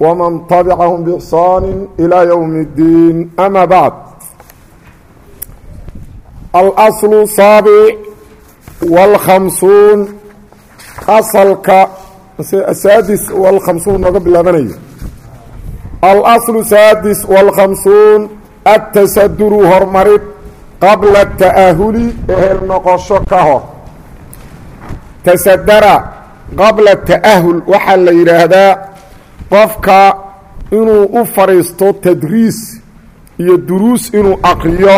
ومن تبعهم بإحسان إلى يوم الدين أما بعد الأصل السابع والخمسون أصلك السادس والخمسون قبل أبنية الأصل السادس والخمسون التسدر هرمرد qabla ta'ahuli ehel noqosho ka hor tasadara qabla ta'ahul waxaa la yidhaahdaa qofka inuu u fadhiisto tadriis iyo duruus inuu aqriyo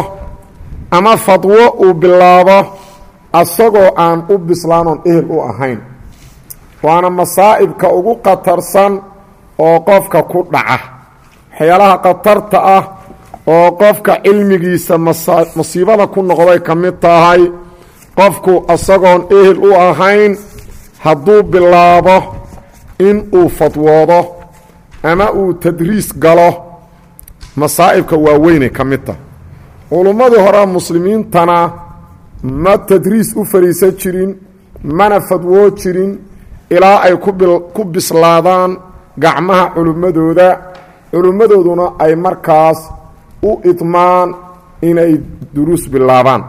ama fadwo uu bilaabo asagoo aan u bislaanoon ehel u ahayn. Waana masaa'ibka ugu khatarsan oo qofka ku dhaca. Waxyaalaha khatarta ah oo qofka cilmigiisa masiibada ku noqday ka mid tahay qofku isagoon ehel u ahayn hadduu bilaabo in uu fadwoodo ama uu tadriis galo masaa'ibka waaweynay ka mid tahay culummadii hore muslimiintana ma tadriis u fariisan jirin mana fadwoo jirin ilaa ay ku bislaadaan gacmaha culimmadooda. Culimmadooduna ay markaas u idmaan inay duruus bilaabaan.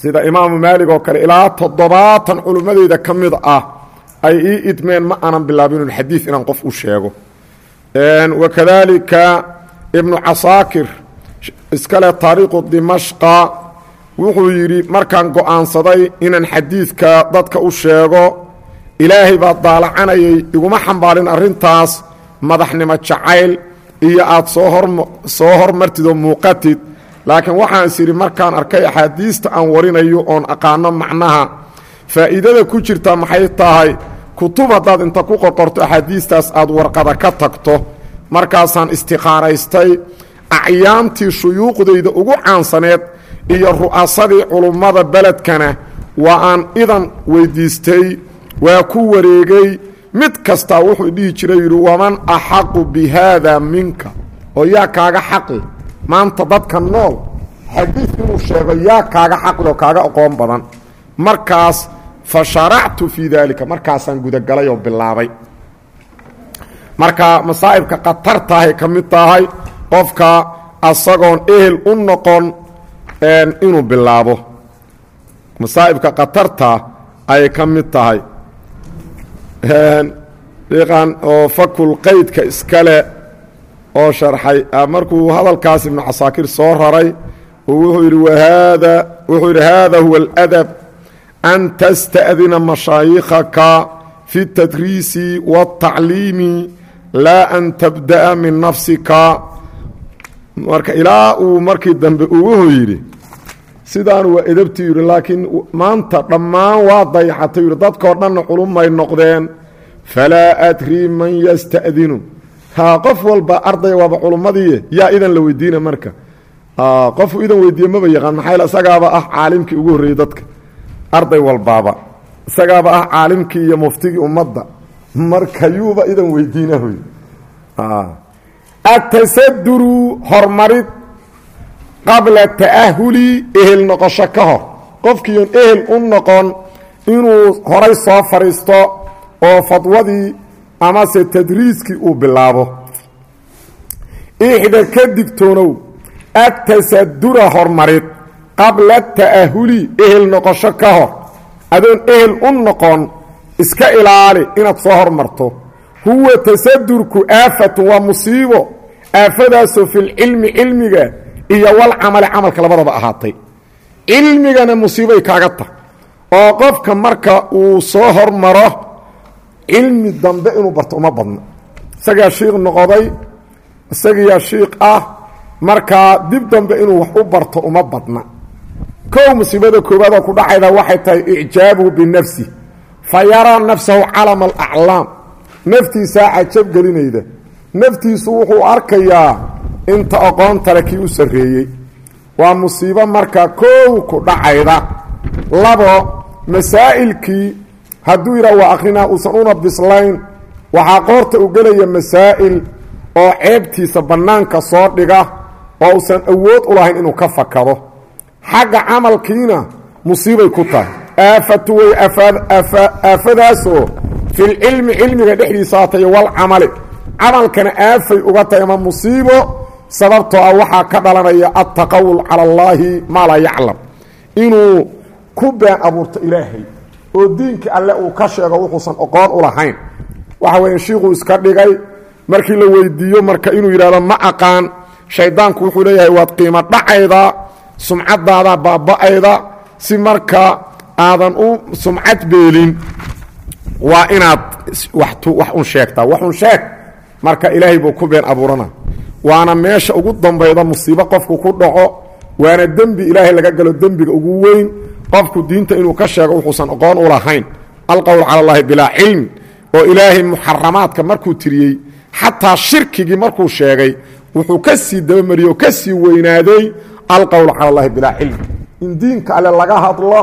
Sida imaamu maalig oo kale ilaa toddobaatan culimmadeyda ka mid ah ay ii idmeen ma aanan bilaabinun xadiid inaan qof u sheego. Wakadaalika ibnu casaakir iskale taariikhu dimashqa wuxuu yidhi markaan go'aansaday inaan xadiidka dadka u sheego ilaahay baa daalacanayay iguma xambaarin arrintaas madaxnimo jacayl iyo aad soo hor soo hormartid oo muuqatid. Laakiin waxaan is idhi markaan arkay axaadiista aan warinayo oon aqaano macnaha faa'iidada ku jirta maxay tahay kutub haddaad inta ku qorqorto axaadiistaas aad warqada ka tagto markaasaan istiqaaraystay acyaantii shuyuuqdayda ugu caansaneed iyo ru'asadii culummada beledkana waa aan idan weyddiistay waa ku wareegay mid kastaa wuxuu dhihi jiray yidhi waman axaqu bi haada minka? oo yaa kaaga xaqi? Maanta dadka nool xadiid inuu sheego yaa kaaga xaqli oo kaaga aqoon badan. Markaas fa sharactu fii daalika markaasaan gudagalay oo bilaabay marka masaa'ibka khatartaahay ka mid tahay qofka asagoon ehel u noqon inuu bilaabo masaa'ibka khatarta ayay ka mid tahay dhiqan oo fakul qaydka iskale oo sharxay markuu hadalkaas ibnu casaakir soo raray wuxuu yidhi whaada wuxuu yidhi haada huwa اladab an tasta'dina mashaayikhaka fi اtadriisi wاtacliimi laa an tabda'a min nafsika marka ilaa uu markii dambe uguhu yidhi sidaan waa edabti yidhi laakiin maanta dhammaan waa dayaxatay yidhi dadkoo dhanna culumay noqdeen falaa adrii man yasta'dinu haa qof walba arday waaba culummadii yaa idan la weydiina marka qofu idan weydiiye maba yaqaan maxaa isagaaba ah caalimkii ugu horreeyey dadka arday walbaaba. Isagaaba ah caalimkii iyo muftigii ummadda. Marka yuuba idan weydiina hoy. Atasaduru hormarid qabla ta'ahuli ehel noqosho ka hor. Qofkiion ehel u noqon inuu horay soo fadhiisto oo fadwadii amase tadriiskii uu bilaabo. Ixda ka digtoonow atasadura hormarid qabla ta'ahuli ehel noqosho ka hor. Adoon ehel u noqon iska ilaali inaad soo hormarto. Huwa tasadurku aafatun waa musiibo. Aafadaasoo filcilmi cilmiga iyo walcamali camalka labadaba ahaatay. Cilmigana musiibay kaaga tahay. Oo qofka marka uu soo hormaro cilmi dambe inuu barto uma badno isagaa shiikh noqoday isagiyaa shiikh ah markaa dib dambe inuu wax u barto uma badna kow musiibada koowaad oo ku dhacayda waxay tahay icjaabuhu binafsi fa yaraa nafsahu calama alaclaam. Naftiisaa cajab gelinayda. Naftiisu wuxuu arkayaa inta aqoontale kii u sarreeyey. Waa musiibo markaa koow ku dhacayda. Labo masaa'ilkii hadduu yidhaha waa akrinaa uusan una bislayn waxaa qoorta u gelaya masaa'il oo ceebtiisa bannaanka soo dhiga oo uusan awood u lahayn inuu ka fakado xagga camalkiina musiibay ku tahay. Aafatu way aafadaasoo filcilmi cilmiga dhexdiisa haatay walcamali camalkana aafay uga tahay ama musiibo sababtoo ah waxaa ka dhalanaya altaqawul cala allaahi maa laa yaclam. Inuu ku been abuurto ilaahay oo diinkii alle uu ka sheego wuxuusan oqoon u lahayn. Waxa weeye shiikhuu iska dhigay markii la weydiiyo marka inuu yidhahdo ma aqaan shaydaanku wuxuu leeyahay waad qiimo dhacayda sumcaddaada baaba'ayda si marka aadan u sumcad beelin waa inaad wax un sheegtaa. Wax un sheeg marka ilaahay buu ku been abuurana. Waana meesha ugu dambayda musiibo qofku ku dhaco waana dembi ilaahay laga galo dembiga ugu weyn. Qofku diinta inuu ka sheego wuxuusan aqoon u lahayn. Alqowl cala allahi bilaa cilm oo ilaahay muxaramaadka markuu tiriyey xataa shirkigii markuu sheegay wuxuu ka sii dabamariyey ka sii weynaaday alqowl cala allahi bilaa cilm in diinka alle laga hadlo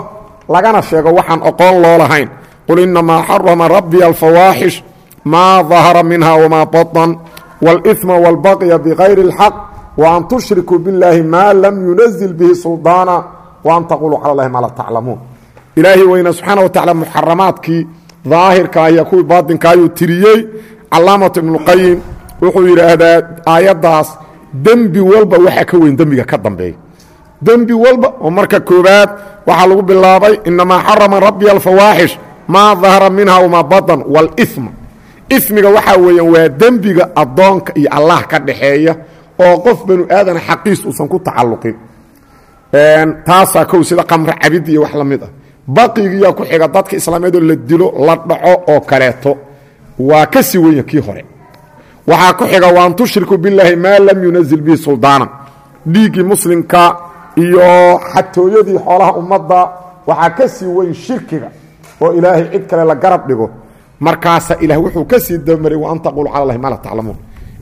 lagana sheego waxaan aqoon loo lahayn qul inamaa xarama rabbiya alfawaaxish maa dahara minha wamaa baطan wاlإثma wاlbaqya bغayri الxaq وan tushrikuu biاllaahi maa lam yunazil bihi sulطaana وan taquluu cala اllahi maa la taclamuun ilaahay weyne subxaana wa tacala muxaramaadkii daahirka iyo kuwii baatinka ayuu tiriyey calaamatu ibnuqayim wuxuu yidhaahdaa aayaddaas dembi walba waxaa ka weyn dembiga ka dambeeya. Dembi walba oo marka koobaad waxaa lagu bilaabay inamaa xarama rabbi alfawaaxish maa dahara minha wmaa badan wاlima ismiga waxaa weeyaan waa dembiga addoonka iyo allah ka dhexeeya oo qof banu aadana xaqiis uusan ku tacalluqin. Taasaa kow sida qamre cabidi iyo wax la mid ah. Baqigiyaa ku xiga dadka islaameed oo la dilo la dhaco oo kaleeto. Waa ka sii wenya kii hore waxaa ku xiga waan tushriku billaahi maa lam yunazil bihi suldaanan dhiiggii muslimka iyo xatooyadii xoolaha ummadda waxaa ka sii weyn shirkiga oo ilaahay cid kale la garab dhigo. Markaasa ilaah wuxuu ka sii dabamaray wa an taqulu cala allahi maa la taclamuun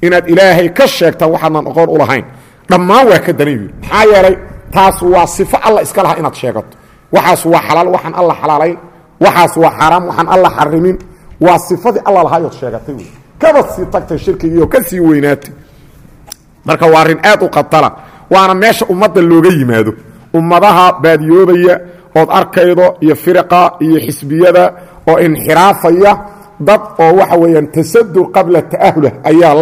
inaad ilaahay ka sheegtaan waxaadnan aqoon u lahayn. Dhammaan waa ka yihiin maxaa yeelay taas waa sifo alla iska laha inaad sheegato. Waxaas waa xalaal waxaan alla xalaalayn waxaas waa xaaraam waxaan alla xarimin waa sifadii alla lahaayood sheegatay wey kaba sii tagtay shirkigiioo ka sii weynaatay. Marka waa arrin aad u qatala waana meesha ummadda looga yimaado. Ummadaha baadiyoobaya ood arkaydo iyo firiqa iyo xisbiyada oo inxiraafaya dad oo waxa weeyaan tasadur qabla ta'ahulah ayaa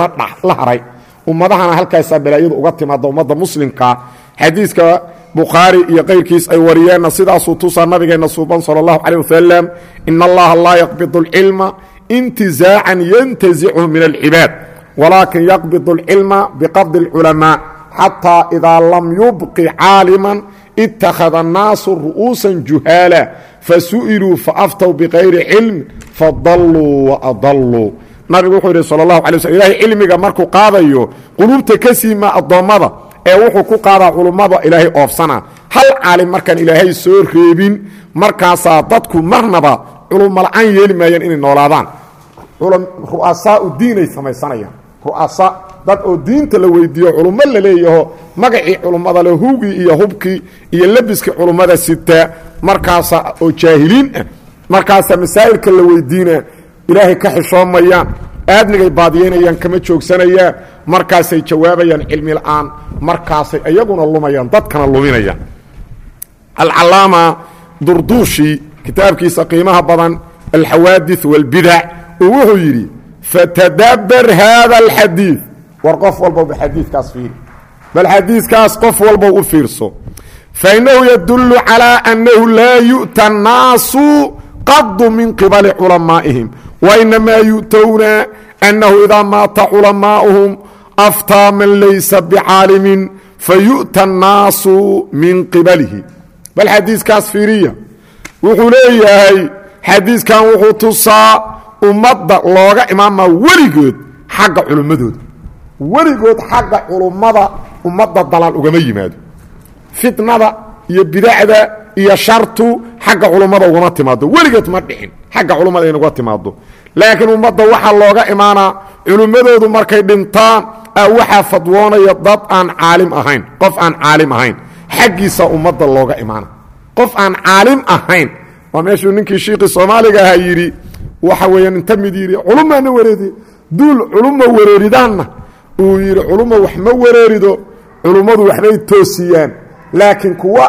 la haray. Ummadahana halkaasaa balaayadu uga timaada ummadda muslimkaa xadiiska bukhaari iyo kayrkiis ay wariyeenna sidaasuu tusaa nabigeenna suuban sala allahu calay wasalam ina allaha laa yaqbidu alcilma intizaacan yantazichu min alcibaad walaakin yaqbidu alcilma biqabdi alculamaa xataa idaa lam yubqi caaliman ittakhada annaasu ru'uusan juhaala fasu'iluu faaftow bikayri cilm fadalluu waadalluu nabigu wuxuu yidhi sala allahu alay slm ilahay cilmiga markuu qaadayo quluubta ka siimaa addoommada ee wuxuu ku qaadaa culummada ilaahay oofsana hal caalim markaan ilaahay soo reebin markaasaa dadku marnaba culummala'aan yeeli maayaan inay noolaadaan. Ru'asaau diinay samaysanayaan. Ru'asa dad oo diinta la weydiiyo culummo la leeyaho magacii culummada le hugii iyo hubkii iyo lebiskii culummada sitaa markaasa oo jaahiliin ah markaasaa masaa'ilka la weydiina ilaahay ka xishoomayaan aadnigay baadiyeynayaan kama joogsanayaan markaasay jawaabayaan cilmi la'aan markaasay iyaguna lumayaan dadkana luminayaan. Alcalaama durduushi kitaabkiisa qiimaha badan alxawaadi wاlbidac uu wuxuu yidhi fatadabar haada alxadiid war qof walbowba xadiidkaas fiiri. Bal xadiidkaas qof walbow u fiirso. Fainahu yadulu calىa annahu laa yu'ta annaasu qadu min qibali culamaa'ihim wainamaa yu'towna annahu idaa maata culamaa'uhum aftaa man laysa bicaalimin fayu'ta annaasu min qibalihi. Bal xadiiskaas fiiriya wuxuu leeyahay xadiiskan wuxuu tusaa ummadda looga imaamaa weligood xagga culummadooda weligood xagga culummada ummadda dalaal ugama yimaado. Fitnada iyo bidacda iyo shartu xagga culummada ugama timaado weligeed ma dhicin xagga culummada inaga timaado laakiin ummadda waxaa looga imaanaa culimmadoodu markay dhintaan waxaa fadwoonaya dad aan caalim ahayn qof aan caalim ahayn. Xaggiisa ummadda looga imaana qof aan caalim ahayn. Waa meeshuu ninkii shiiqii soomaaliga ahaa yidhi waxa weeyaan inta mid yidhi culummaana wareedi duul culumma wareeridaanna. Uu yidhi culumma wax ma wareerido culummadu waxbay toosiyaan. Laakiin kuwa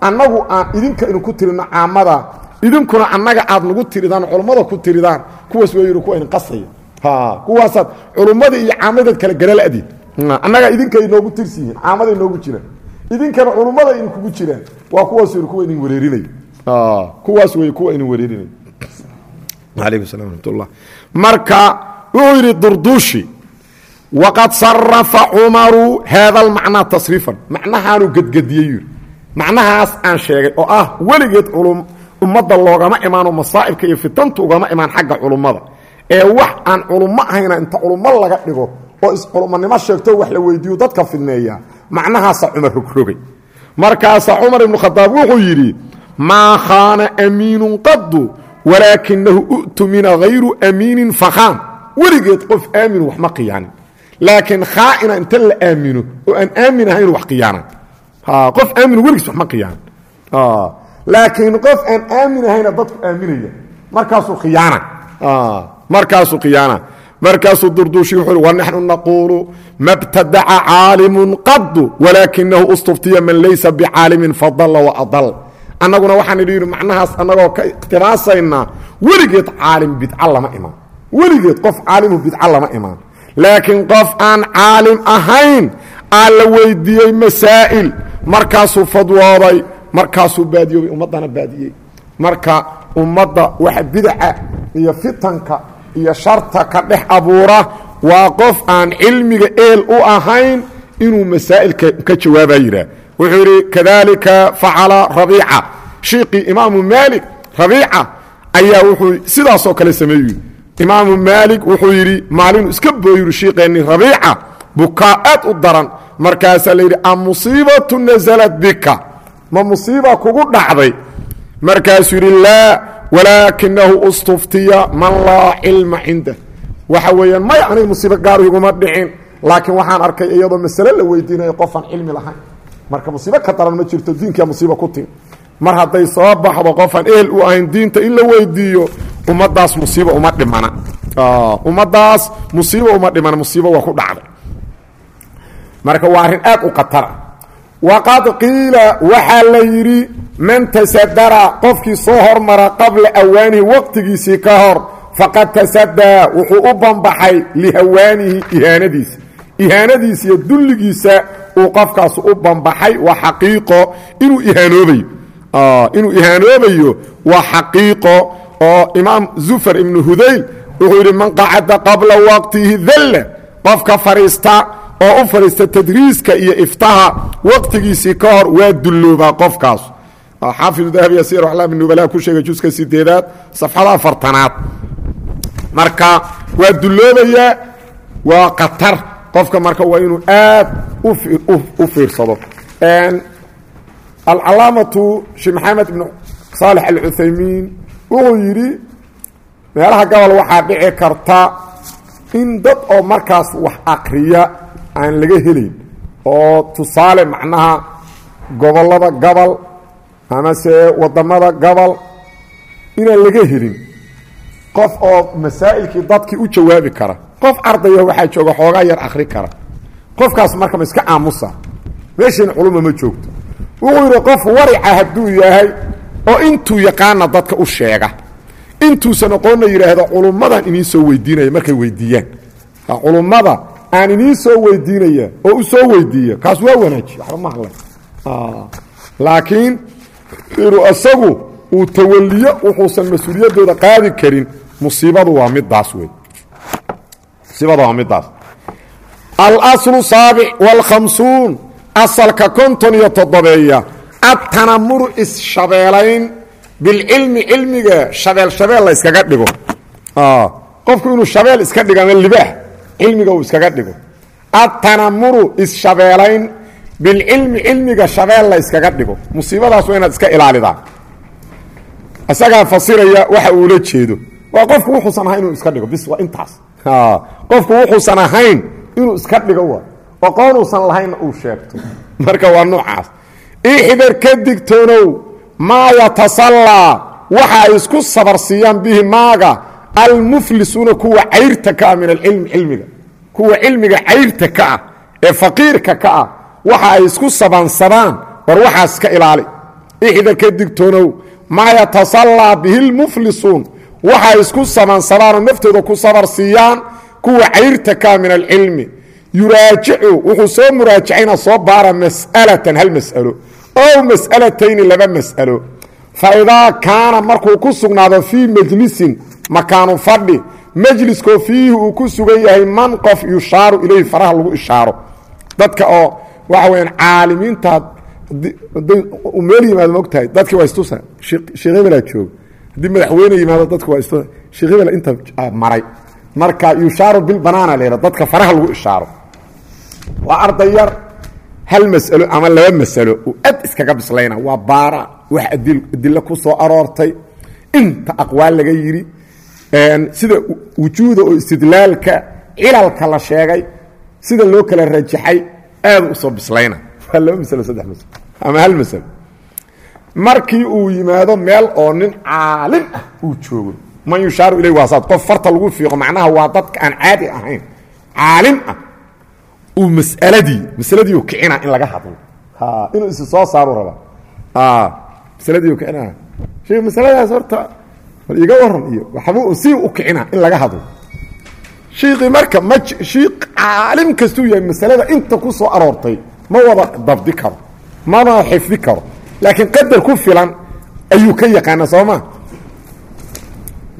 annagu aan idinka inu ku tirino caamada idinkuna annaga aad nagu tiridaan culummada ku tiridaan. Kuwaas waa yidhi kuwa idin qasaya. Kuwaasaad culummadii iyo caamadaad kala garaladiin annaga idinka inoogu tirsi yihiin caamada inoogu jiraan idinkana culummada idin kugu jiraan. Waa kuwaas kuwa idin wareerinay kuwaas wey kuwa idin wareerinay alaykum salam raxmatullah marka wuxuu yidhi durduushi waqad sarafa cumaru haada almacnaa tasriifan macnahaanu gedgediyey yidhi. Macnahaas aan sheegay oo ah weligeed culum ummadda loogama imaano masaa'ibka iyo fitantu ugama imaan xagga culummada ee wax aan culummo ahayna inta culummo laga dhigo oo isculummonimo sheegto wax la weydiiyo dadka fidneeya macnahaasa cumar rogrogay markaasaa cumar ibnu khadaab wuxuu yidhi maa khaana amiinun qadu walaakinahu u'tumina hayru amiinin fakhaan. Weligeed qof aaminu wax ma khiyaanin laakiin khaa'ina inta la aamino oo aan aamin ahayn wax khiyaanan qof aaminu weligiis wax ma khiyaanan laakiin qof aan aamin ahayna dadku aaminaya. Markaasuu khiyaana markaasuu khiyaana markaasuu durduushi wuxuu wanaxnu naquulu ma btadaca caalimun qadu walaakinahu ustuftiya man laysa bicaalimin fadalla waadal annaguna waxaan idhi macnahaas annagoo ka iqhtibaasaynaa weligeed caalim bidca lama imaan weligeed qof caalimu bidca lama imaan laakiin qof aan caalim ahayn aa la weydiiyey masaa'il markaasuu fadwooday markaasuu baadiyoobay ummaddana baadiyey. Marka ummadda waxa bidaca iyo fitanka iyo sharta ka dhex abuura waa qof aan cilmiga eel u ahayn inuu masaa'ilka ka jawaabaa yidhaah. Wuxuu yidhi kadalika facala rabiica. Shiiqii imaamu maalik rabiica ayaa wuxuu sidaasoo kale sameeyu imaamu maalik wuxuu yidhi maalinu iska booyiri shiiqeenni rabiica bukaa aad u daran. Markaasaa la yidhi amusiibatu nasalat bika. Ma musiiba kugu dhacday. Markaasuu yidhi laa walaakinahu ustuftiya man laa cilma cindah waxa weeyaan maya aniga musiibo gaaru iguma dhicin laakiin waxaan arkay iyadoo masale la weydiinayo qofaan cilmi lahayn. Marka musiibo ka daran ma jirto diinkaa musiiba ku timi mar hadday soo baxdo qofaan ehel u ahayn diinta in la weydiiyo ummaddaas musiiba uma dhimana. Ummaddaas musiiba uma dhimana musiibo waa ku dhacday. Marka waa arrin aad u khatara waqad qiila waxaa la yidhi man tasadara qofkii soo hormara qabla awaanihi waqtigiisii ka hor faqad tasadaa wuxuu u banbaxay lihawaanihi ihaanadiisa ihaanadiisa iyo dulligiisa uu qofkaas u banbaxay waa xaqiiqo inuu ihaanoobayo inuu ihaanoobayo waa xaqiiqo oo imaam zufar ibnu hudayl wuxuu yidhi man qacada qabla waqtihi dalla qofka fadhiista oo u fadhiista tadriiska iyo iftaha waqtigiisii ka hor waa dulloobaa qofkaas. Xaafidu dahabi yasiir aclaam nubalaha ku sheegay juska sideedaad safxada afartanaad. Marka waa dulloobayaa waa khatar. Qofka marka waa inuu aad u fiirsado. Alcalaamatu sheekh maxamed ibn saalex alcuthaymiin wuxuu yidhi meelaha gobol waxaa dhici karta in dad oo markaas wax akriya aan laga helayn oo tusaale macnaha gobollada gobol amase waddamada gobol inaan laga helin qof oo masaa'ilkii dadkii u jawaabi kara. Qof ardaya waxaa jooga xoogaa yar akri kara. Qofkaas marka ma iska aamusa. Meeshiina culuma ma joogto. Wuxuu yidhi qof warica hadduu yahay oo intuu yaqaana dadka u sheega intuusan aqoonna yidhaahdo culummadan idiin soo weydiinaya markay weydiiyaan. Culummada aan idiin soo weydiinaya oo u soo weydiiya kaas waa wanaajiye waxba ma hadlay laakiin inuu isagu uu tawaliyo wuxuusan mas'uuliyaddooda qaadi karin musiibadu waa midaas wey musiibada waa midaas alaslu saabic wاlkhamsuun asalka konton iyo toddobeeya adtanamuru isshabeelayn bilcilmi cilmiga shabeel shabeel la yskaga dhigo. Qofku inuu shabeel iska dhigo libaax cilmiga uu iskaga dhigo. Adtanamuru isshabeelayn bilcilmi cilmiga shabeel la yskaga dhigo. Musiibadaas waa inaad iska ilaalidaa. Isagaa fasiraya waxa uula jeedo. Waa qofku wuxuusan ahayn inuu iska dhigo. Bis waa intaas. Qofku wuxuusan ahayn inuu iska dhigo waa. Aqoonuusan lahaynna uu sheegto. Marka waa noocaas. Ixdar ka digtoonow maa yatasallaa waxa ay isku sabarsiiyaan bihi maaga almuflisuuna kuwa cayrta ka ah min alcilmi cilmiga kuwa cilmiga cayrta ka ah ee faqiirka ka ah waxa ay isku sabansadaan war waxaas iska ilaali. Ixdar ka digtoonow maa yatasallaa bihi lmuflisuun waxa ay isku sabansadaanoo naftooda ku sabar siiyaan kuwa cayrta ka ah min alcilmi. Yuraajicu wuxuu soo muraajacayna soo baara mas'alatan hal mas'alo ow mas'alatayni laba mas'alo. Fa kaana markuu ku sugnaado fii majlisin makaanu fadhi majliskoo fiihi uu ku sugan yahay man qof yushaaru ilayhi faraha lagu ishaaro. Dadka oo waxa weyaan caalimiinta meel yimaado ma ogtahay. Dadki waa istusa sheekh hebelaa jooga haddii madaxweyne yimaado dadku waa istusa sheekh hebel inta maray. Marka yushaaru bilbanaana la yidhah dadka faraha lagu ishaaro. Waa arday yar hal mas'alo ama laba masalo uu ad iskaga bislayna waa baara wax adilo ku soo aroortay. Inta aqwaal laga yidhi sida wujuuda oo istidlaalka cilalka la sheegay sida loo kala rajaxay aad u soo bislayna waa laba masalo saddex masalo ama hal masalo markii uu yimaado meel oo nin caalim ah uu joogo man yushaaru ilay waasaad qof farta lagu fiiqo macnaha waa dadka aan caadi ahayn caalim ah uu masaladii masaladiiu kicina in laga hadlo. Inuu isi soo saaru raba. Masaladiiu kicina. Masaladaas horta bal iga waran iyo waxbuu si u kicina in laga hadlo. Shiiqii marka ma shiiq caalim kastuu yahay masalada inta ku soo aroortay ma wada dabdi karo mana xifdi karo. Laakiin qadar ku filan ayuu ka yaqaana soo ma?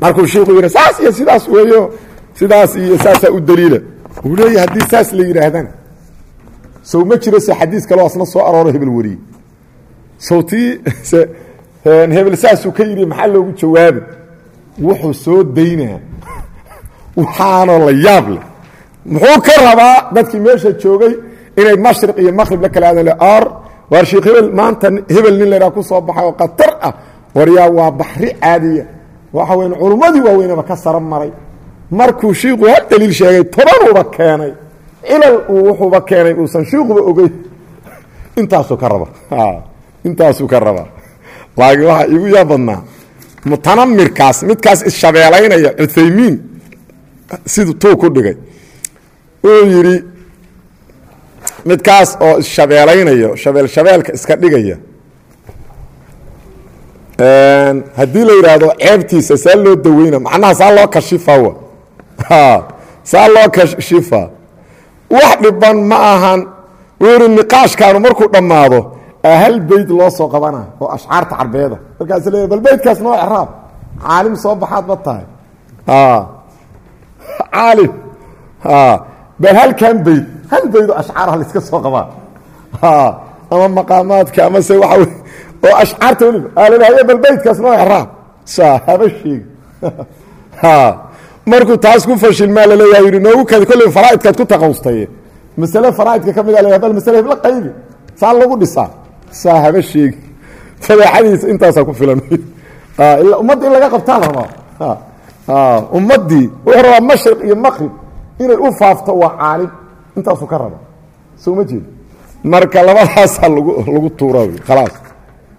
Markuu shiiku yidha saas iyo sidaas weeyo sidaas iyo saasaa u daliila. Uu leeya haddii saas la yidhaahdana sow ma jiro se xadiis kaloo asna soo arooro hebel wariyey sawtii hebel saasuu ka yidhi maxaa loogu jawaabi wuxuu soo daynaa. Waxaanoo la yaab leh muxuu ka rabaa dadkii meesha joogay inay mashriq iyo maqrib la kala aadan or waar sheekh hebel maanta hebel nin laydhaha ku soo baxay oo khatar ah. Waryaa waa baxri caadiya. Waxa weyn culummadii waaweynaba ka sara maray. Markuu shiiku hal daliil sheegay tobanuuba keenay. Cilal uu wuxuuba keenay uusan shiikuba ogeyn. Intaasuu ka raba intaasuu ka rabaa. Laakiin waxaa igu yaa badnaa mutanamirkaas midkaas isshabeelaynaya cuthaymiin siduu tuu ku dhigay. Uu yidhi midkaas oo isshabeelaynayo shabeel shabeelka iska dhigaya haddii la yidhaahdo ceebtiisa saa loo daweyna macnaha saa loo kashifawa saa loo kashifa. Wax dhiban ma ahan. Wuu yihi niqaashkaanu markuu dhammaado hal beyd loo soo qabana oo ashcaarta carbeeda. Markaas leeya bal beydkaas noo ecraab caalim soo baxaad ma tahay. Caalim. Bal halkan beyd hal beydoo ashcaaraha la iska soo qabaa. Ama maqaamaadka ama se wey oo ashcaarta weliba aaladahaye bal beydkaas noo ecraab saa haba sheegi markuu taas ku fashilmaa laleeyaha yidhi noogu kadi kolley faraa'idkaad ku taqawstaye masale faraa'idka ka mida leeyahay bal masale hebla qaybi. Saa lagu dhisaa saa haba sheegi fadeexadiisa intaasaa ku filan. Ummadda in laga qabtaan rabaa ummaddii wuxuu rabaa mashriq iyo maqrib inay u faafto waa caalim. Intaasuu ka raba. Soo ma jeed marka labadaasaa lagu lagu tuura khalaas.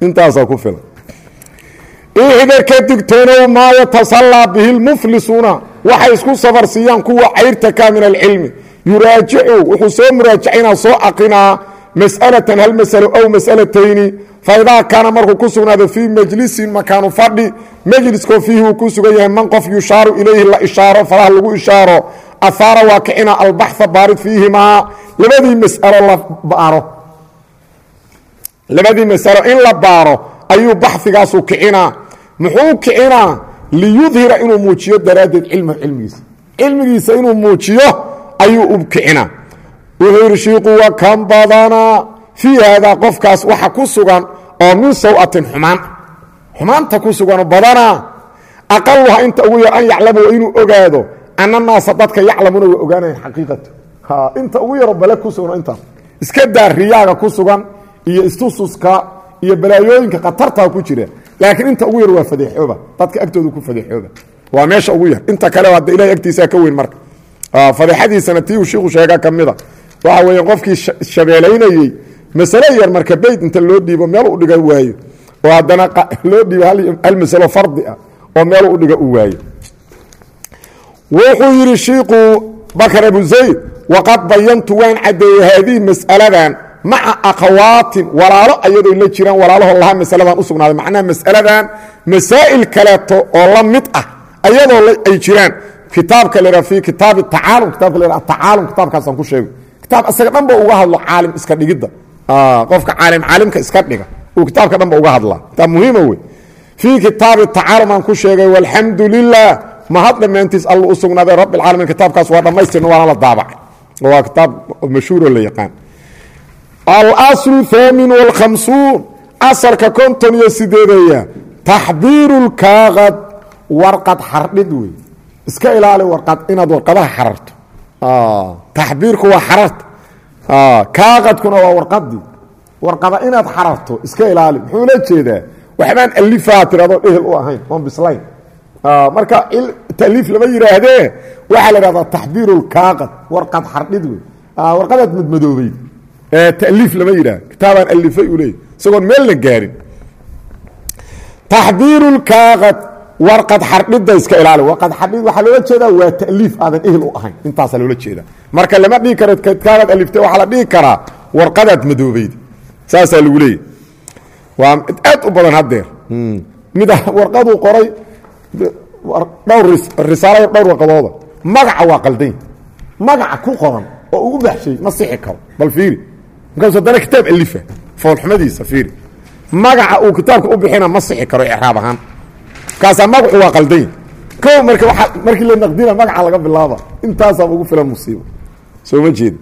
Intaasaa ku filan. Ixdar ka digtoonow maa yatasallaa bihi lmuflisuuna waxay isku safarsiiyaan kuwa cayrta ka min alcilmi. Yuraajicu wuxuu soo muraajacinaa soo aqinaa mas'alatan hal masalo ow mas'alatayni faidaa kaana markuu ku sugnaado fii majlisin makaanu fadhi majliskoo fiihi uu ku sugan yahay man qof yushaaru ilayhi la ishaaro faraha lagu ishaaro ahaara waa kicina albaxa baarid fiihimaa labadii masalo la baaro. Labadii masalo in la baaro ayuu baxigaasu kicinaa muxuu kicinaa liyudhira inuu muujiyo daraaddeed cilma cilmigiisa. Cilmigiisa inuu muujiyo ayuu u kicinaa wuxuu yidhi shiiku wa kan badanaa fii haadaa qofkaas waxa ku sugan oo min sawatin xumaan. Xumaanta ku suganoo badanaa. Aqaluha inta ugu yar an yaclamu waa inuu ogaado. Ana naasa dadka yaclamuuna waa ogaanayan xaqiiqatu. Inta ugu yaro bale ku sugno intaas iska daa riyaaga ku sugan iyo istususka iyo balaayooyinka khatartaa ku jira. Laakiin inta ugu yar waa fadeexooba. Dadka agtooda ku fadeexooba. Waa meesha ugu yar. Inta kale hadda ilahay agtiisaa ka weyn marka. Fadeexadiisana tii uu shiiku sheega ka mida waxa weeye qofkii shabeelaynayey masale yar marka beyt inta loo dhiibo meel u dhiga waayo. Oo haddana loo dhiibo hal masalo fardi ah oo meel u dhiga u waayo. Wuxuu yidhi shiiku bakr abu zayd waqad bayantu waan caddeeyey haadihi mas'aladan maca akhawaatin walaalo ayadoo la jiraan walaalaho laha masaladan u sugnaaday. Macnaha mas'aladan masaa'il kaleeto oo la mid ah ayadoo ay jiraan. Kitaabka la fi kitaabi tacaalum kitabka la atacaalum kitaabkaasaan ku sheegay kitaab isaga dhan ba uga hadlo caalim iska dhigidda. Qofka caalim caalimka iska dhiga. Uu kitaabka dhan ba uga hadlaa. Kitaab muhiima wey fii kitaabi tacaalum aan ku sheegay walxamdu lilah mahad dhammaantiis allu u sugnaaday rabbi alcaalamiin kitaabkaas waa dhammaystirna waana la daabacay. Waa kitaab mashhuuroo la yaqaan. Alaslu haamin wاlkhamsuun asalka konton iyo sideedeeya taxbiiru lkaaqad warqad xardhid wey iska ilaali warqad inaad warqadaha xararto taxbiirku waa xararta kaaqadkuna waa warqadii warqada inaad xararto iska ilaali. Muxuu la jeedaa? Waxbaan alifaa tiradoo dhehel u ahayn oon bislayn marka taliif lama yidhaahdee waxaa la dhahdaa taxbiiru lkaaqad warqad xardhid wey warqadaad madmadoobeyd taliif lama yidhahdo kitaabaan alifay u leeyay isagoon meel la gaarin. Taxbiiru lkaaqad warqad xardhidda iska ilaali. Warqad xardhid waxaa loola jeedaa waa taliif aadan ehel u ahayn. Intaasaa loola jeedaa. Marka lama dhihi karo kitaabad aliftay waxaa la dhihi karaa warqadaad madoobeyd saasaa lagu leeyay waa aad u badan haddeer. Mid warqaduu qoray dhowr risaalayo dhowr warqadooda. Magaca waa qalday magaca ku qoran oo ugu baxshay ma sixi karo. Bal fiiri. Markaasu haddana kitaab alifa foolxumadiisa fiiri. Magaca uu kitaabka u bixina ma sixi karo icraab ahaan markaasaa magacu waa qalday ko marka waa markii la naqdina magaca laga bilaaba intaasaa ugu filan musiibo. Soo ma jeeda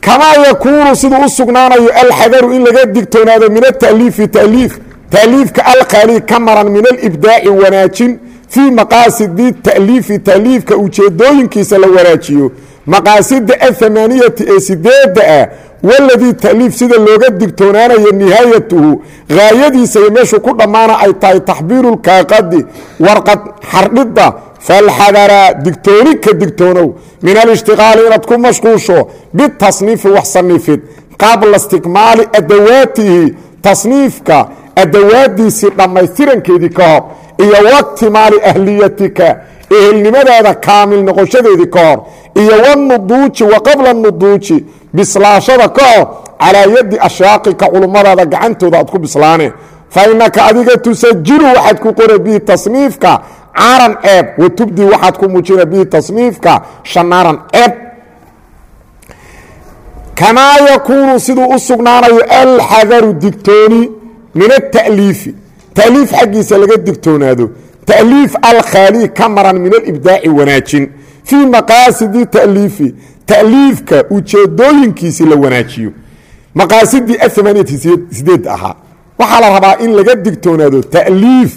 kamaa yakuunu siduu u sugnaanayo alxadaru in laga digtoonaado min ataliifi taliif taaliifka alkhali ka maran min alibdaaci wanaajin fii maqaasidi taliifi taaliifka ujeedooyinkiisa la wanaajiyo. Maqaasida athamaaniyati ee sideedda ah waladii taliif sida looga digtoonaanayo nihaayatuhu haayadiisa iyo meeshuu ku dhammaana ay tahay taxbiiru lkaaqadi warqad xardhidda falxadara digtooni ka digtoonow min alishtiqaali inaad ku mashquusho bitasniifi wax sanifid qabla istikmaali adawaatihi tasniifka adawaadiisii dhammaystirankeedii ka hor iyo waktimaali ahliyatika ehelnimadaada kaamil noqoshadeedii ka hor iyo wanuduuji wa qabla nuduuji bislaashada ka hor calaa yadi ashyaaqika culummadaada gacantooda aad ku bislaaneen fa innaka adiga tusajilu waxaad ku qora bihi tasniifka caaran ceeb. Wa tubdi waxaad ku muujina bihi tasniifka shanaaran ceeb. Kamaa yakuunu siduu u sugnaanayo alxadaru digtooni min ata'liifi ta'liif xaggiisa laga digtoonaado. Ta'liif alkhaali ka maran min alibdaaci wanaajin. Fii maqaasidi ta'liifi ta'liifka ujeedooyinkiisii la wanaajiyo. Maqaasidii aamaaniyati sideed ahaa. Waxaa la rabaa in laga digtoonaado ta'liif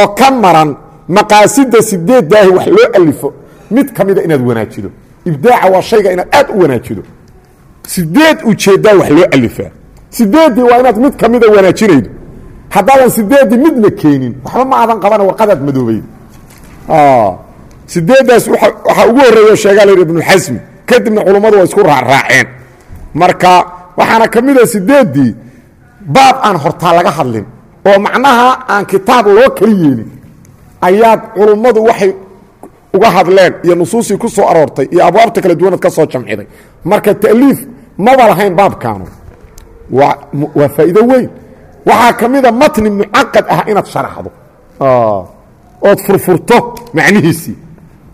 oo ka maran maqaasida sideeddaahi wax loo alifo. Mid ka mida inaad wanaajido. Ibdaaca waa shayga inaad aad u wanaajido. Sideed ujeeddaa wax loo alifaa. Sideeddii waa inaad mid ka mida wanaajinaydo. Haddaadan sideeddii midna keenin waxba ma aadan qabana warqadaad madoobeyd sideeddaas waxaa ugu horreeya sheegaa la yidhi ibnuxasmi kadibna culummadu waa isku raacraaceen. Marka waxaana ka mida sideeddii baab aan hortaa laga hadlin oo macnaha aan kitaab loo kali yeelin ayaad culummadu waxay uga hadleen iyo nusuusii ku soo aroortay iyo abwaabta kala duwanaad ka soo jamciday. Marka ta'liif maba lahayn baabkaanu. Waa faa'iido weyn. Waxaa ka mida matni mucaqad ah inaad sharaxdo ood furfurto macnihiisii.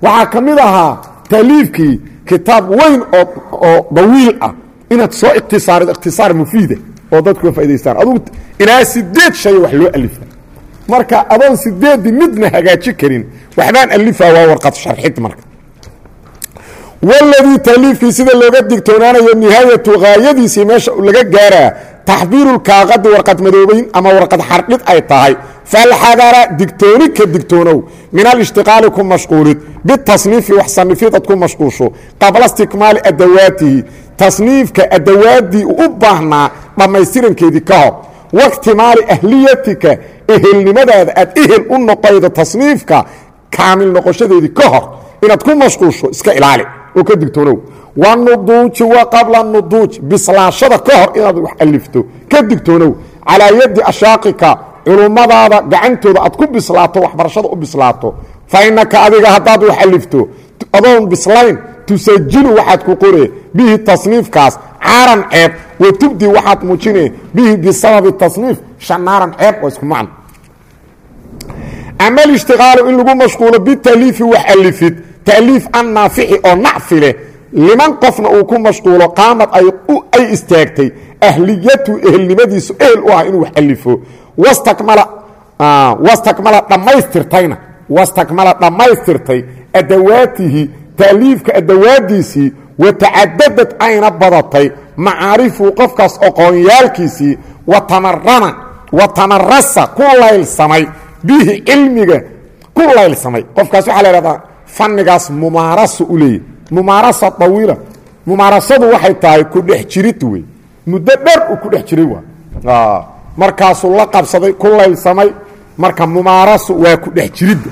Waxaa ka mid ahaa taaliifkii kitaab weyn oo dawiil ah. Inaad soo ikhtisaarido ikhtisaar mufiida oo dadku faa'idaystaan adugu ilaa sideed shay wax loo alifa marka adoon sideeddii midna hagaaji karin waxbaan alifaa waa warqad sharxid marka. Waladii taaliifkii sida looga digtoonaanayo nihaayatu haayadiisii meesha laga gaaraa taxbiirulkaaqadi warqad madoobayn ama warqad xardhid ay tahay falxadara digtooni ka digtoonow min alishtiqaali ku mashquulid bitasniifi wax sanifid ad ku mashquusho qabla istikmaali adawaatihi tasniifka adawaaddii u baahnaa dhammaystirankeedii ka hor wakhtimaali ahliyatika ehelnimadaada aad ehel u noqaydo tasniifka kaamil noqoshadeedii ka hor inaad ku mashquusho iska ilaali oo ka digtoonow wanuduuji wa qabla nuduuj bislaashada ka hor inaad wax alifto ka digtoonow calaa yaddi ashaaqika culummadaada gacantooda aad ku bislaato waxbarashada u bislaato fa innaka adiga haddaad wax alifto adoon bislayn tusajilu waxaad ku qore bihi tasniifkaas caaran ceeb wa tubdi waxaad muujine bihi bisababi tasniif shanaaran ceeb oo isku macno ama alishtiqaalu in lagu mashquulo bitaliifi wax alifid taaliif an naafici oo nacfi leh liman qofna uu ku mashquulo qaamad ay istaagtay ahliyatu ehelnimadiisu ehel u ah inuu wax alifo wastakmala dhammaystirtayna wastakmala dhammaystirtay adawaatihi taaliifka adawaadiisii wa tacadadad ayna badatay macaarifu qofkaas oqoonyaalkiisii watamarana wa tamarasa ku laylsamay bihi cilmiga ku laylsamay. Qofkaas waxaa la ihahdaa fannigaas mumaaraso u leeyahy mumaarasa awiila mumaarasadu waxay tahay ku dhex jirid wey muddo dher uu ku dhex jiray waa. Markaasuu la qabsaday ku marka mumaarasu waa ku dhex jiridda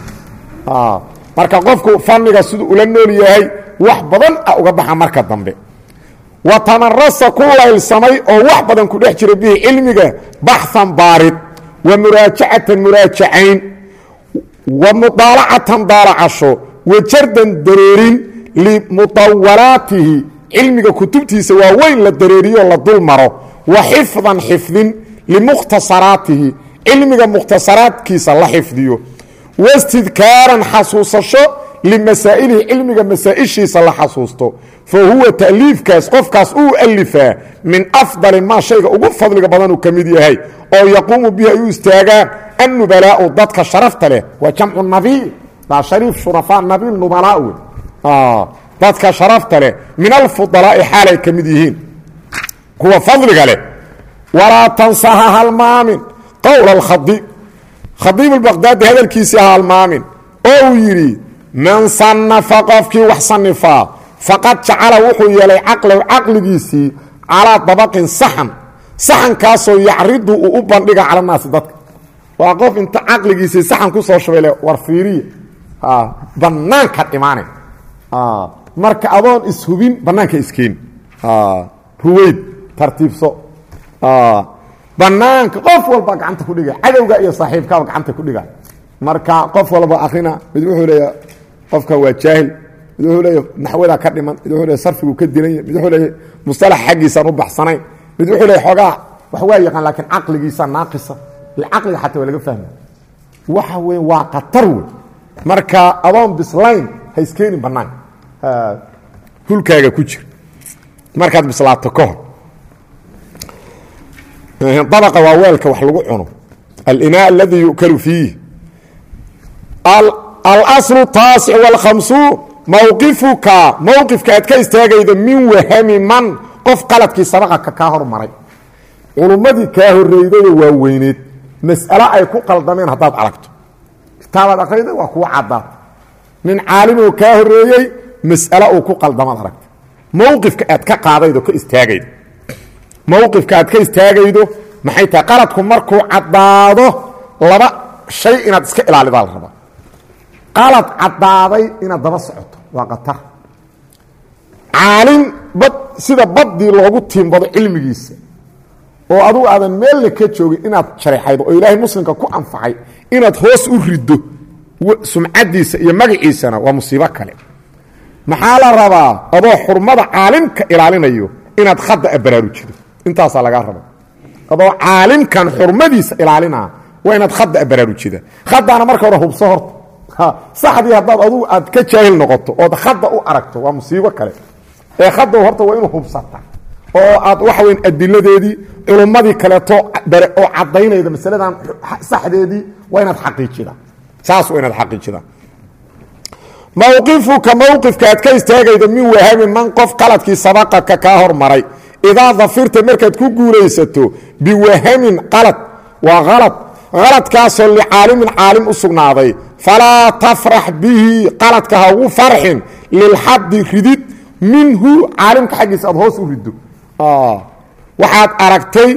marka qofku fanniga siduu ula nool yahay wax badan a uga baxa marka dambe. Wa tamarasa ku laylsamay oo wax badan ku dhex jira bihi cilmiga baxan baarid wa muraajacatan muraajacayn wa mudaalacatan daalacasho wa jardan dareerin limudawalaatihi cilmiga kutubtiisa waa weyn la dareeriyo la dul maro wa xifdan xifdin limukhtasaraatihi. Cilmiga mukhtasaraadkiisa la xifdiyo. Wastidkaaran xasuusasho limasaa'ilihi. Cilmiga masaa'ishiisa la xasuusto. Fa huwa ta'liifkaas qofkaas uu alifaa min afdali maa shayga ugu fadliga badanuu ka mid yahay. Oo yaquumu bihi ay u istaagaan annubalaa'u dadka sharafta leh. Waa jamcu nabiil baa shariif shurafaa nabiil nubalaa wey dadka sharafta leh min alfudalaa'i xaalay ka mid yihiin. Kuwa fadliga leh. Walaa tansaha halmaamin qowla alkhadiib khadiib albaqdaadi hadalkiisii ha halmaamin oo uu yidhi man sannafa qofkii wax sanifaa faqad jacala wuxuu yeelay caqlahu caqligiisii calaa dabaqin saxan. Saxankaasoo yacridu uu u bandhiga cala naasi dadka. Waa qof inta caqligiisii saxan ku soo shubayle war fiiriya bannaanka dhimaane marka adoon ishubin bannaanka iskeeni ruweyd tartiibso. Bannaanka qof walba gacanta ku dhiga. Cadowga iyo saaxiibkaaba gacanta ku dhiga. Marka qof walba akrina mid wuxuu leeya qofka waa jaahil. Mid wuxuu leeya naxwadaa ka dhiman. Mid wuxuu leeya sarfigu ka dilan yahy mid wuxuu leeya mustalax xaggiisaan u baxsanayn mid wuxuu leeya xoogaa wax waa yaqaan laakiin caqligiisa naaqisa. Caqliga xataa waa laga fahma waxa wey waa khatar wey marka adoon bislayn ha iskeenin bannaanka hulkaaga ku jir markaad bislaato ka hor. Dabaqa waa weelka wax lagu cuno. Alinaa aladii yu'kalu fiih alaslu taasic wاlkhamsuun mowqifuka mowqifka aad ka istaagaydo min wahami man. Qof qaladkii sabaqaka kaa hormaray. Culummadii kaa horreydayo waa weyneed mas'alo ay ku qaldameen haddaad aragto. Kitaabaad akrayda waa kuwa caddaad. Nin caalimoo kaa horreeyey mas'alo uu ku qaldamaad aragta mowqifka aad ka qaadaydo ka istaagaydo. Mowqifka aad ka istaagaydo maxay tahay? Qaladku markuu caddaado laba shay inaad iska ilaalidaa la rabaa. Qalad caddaaday inaad daba socoto waa khatar. Caalim bad sida baddii loogu tiimbado cilmigiisa oo adugu aadan meelna ka joogin inaad shareexaydo oo ilaahay muslimka ku anfacay inaad hoos u riddo sumcaddiisa iyo magaciisana waa musiibo kale maxaa la rabaa adoo xurmada caalimka ilaalinayo inaad khada baraarujido intaasaa lagaa raba adoo caalimkan xurmadiisa ilaalinaa waa inaad khada baraarujida khadaana marka hore hubso horta. Saxdii haddaad adugu aad ka jaahil noqoto ood khada u aragto waa musiibo kale. Ee khada horta waa inuu hubsata oo aad waxa weyn adiladeedii culummadii kaleeto oo caddaynayda masaladan saxdeedii waa inaad xaqiijida. Saas waa inaad xaqiijida mowqifuka mowqifka aad ka istaagaydo min wahami man qof qaladkii sabaqaka kaa hormaray. Idaa dafirta markaad ku guulaysato biwahamin qalad waa qalad qaladkaasoo licaalimin caalim u sugnaaday. Falaa tafrax bihi qaladka ha ugu farxin lilxadi ridid minhu caalimka xaggiisa aad hoos u riddo. Waxaad aragtay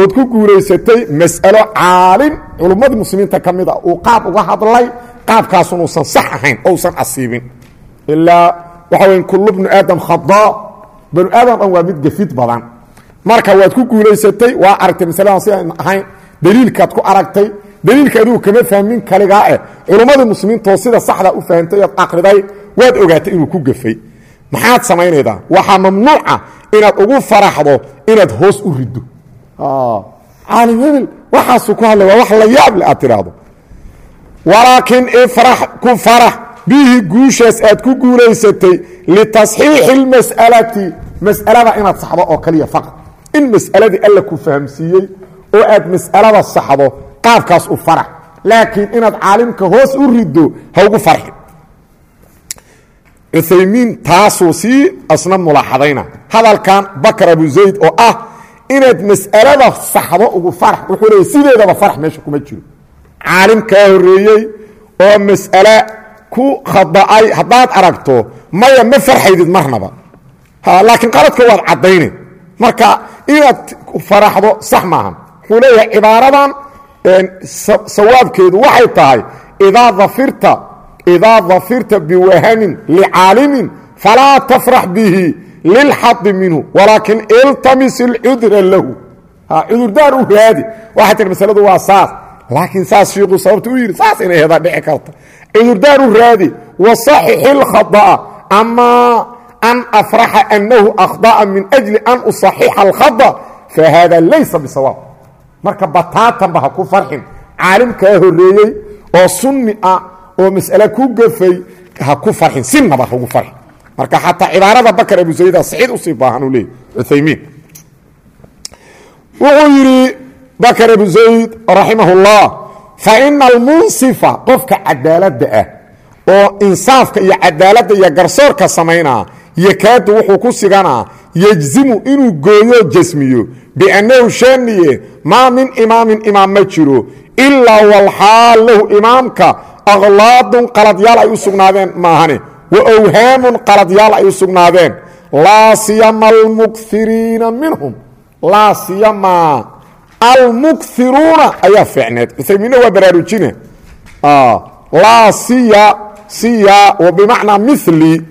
ood ku guulaysatay mas'alo caalim culummadii muslimiinta ka mid a uu qaab uga hadlay qaabkaasun uusan sax ahayn oo usan asiibin. Ilaa waxa weya kullu bnu aadam khadaa banu aadam dhan waa mid gefid badan. Marka waad ku guulaysatay waa aragtay masaladan si aan ahayn daliilkaad ku aragtay daliilka adigu kama fahmin kaligaa eh. Culummadii muslimiintoo sida saxda u fahamtay ood aqriday waad ogaatay inuu ku gafay maxaad samaynaydaa waxaa mamnuuca inaad ugu faraxdo inaad hoos u riddo. Caalim hebel waxaasuu ku hadlay waa wax la yaable aad tidhaahdo walaakin ifrax ku farax bihi guushaas aad ku guulaysatay litasxiixi اlmas'alati mas'alada inaad saxdo oo kaliya faqad in mas'aladii alla ku fahamsiiyey oo aad mas'alada saxdo qaabkaas u farax laakiin inaad caalimka hoos u riddo ha ugu farxin cuthaymiin taasuu sii asna mulaaxadayna hadalkan bakar abu zayd oo ah inaad mas'alada saxdo ugu farax wuxuu leeyay sideedaba farax meesha kuma jiro caalim kaa horreeyey oo mas'ale ku khada'ay haddaad aragto maya ma farxaydid marnaba. Laakiin qaladka waad caddayne. Marka inaad faraxdo sax maahan wuxuu leeyahay cibaaradan sawaabkeedu waxay tahay idaa dafirta idaa dafirta biwahamin licaalimin falaa tafrax bihi lilxadi minhu walaakin iltamis ilcudra lahu. Cudurdaar u raadi. Waxay tihi masaladu waa saas laakiin saas shiiku sababta u yidhi saas inay hedaa dhici karta. Cudurdaar u raadi wasaxixi اlkhada'a amaa an afraxa annahu akhda'a min ajli an usaxixa alkhada fahada laysa bisawaab. Marka bataatanba ha ku farxin. Caalimkaa horreeyey oo sunni ah oo mas'ale ku gafay ha ku farxin. Sinaba hagu farxin. Marka xataa cibaarada bakar abu sayida saxiid u sii baahan uu leeyay cuthaymiin. Wuxuu yidhi bakar abu zayd raximah اllah faina almunsifa qofka cadaaladda ah oo insaafka iyo cadaaladda iyo garsoorka samaynaa yakaadu wuxuu ku siganaa yejzimu inuu gooyo jasmiyo biannahu shaaniye maa min imaamin imaam ma jiro ilaa walxaal lahu imaamka aqlaadun qaladyaal ay u sugnaadeen maahane wa awhaamun qaladyaal ay u sugnaadeen laa siyama almukiriina minhum laa siyamaa almukiruuna ayaa fiicneed. Cuthaymiinna waa baraarujine. Laa siya siya bimacnaa mili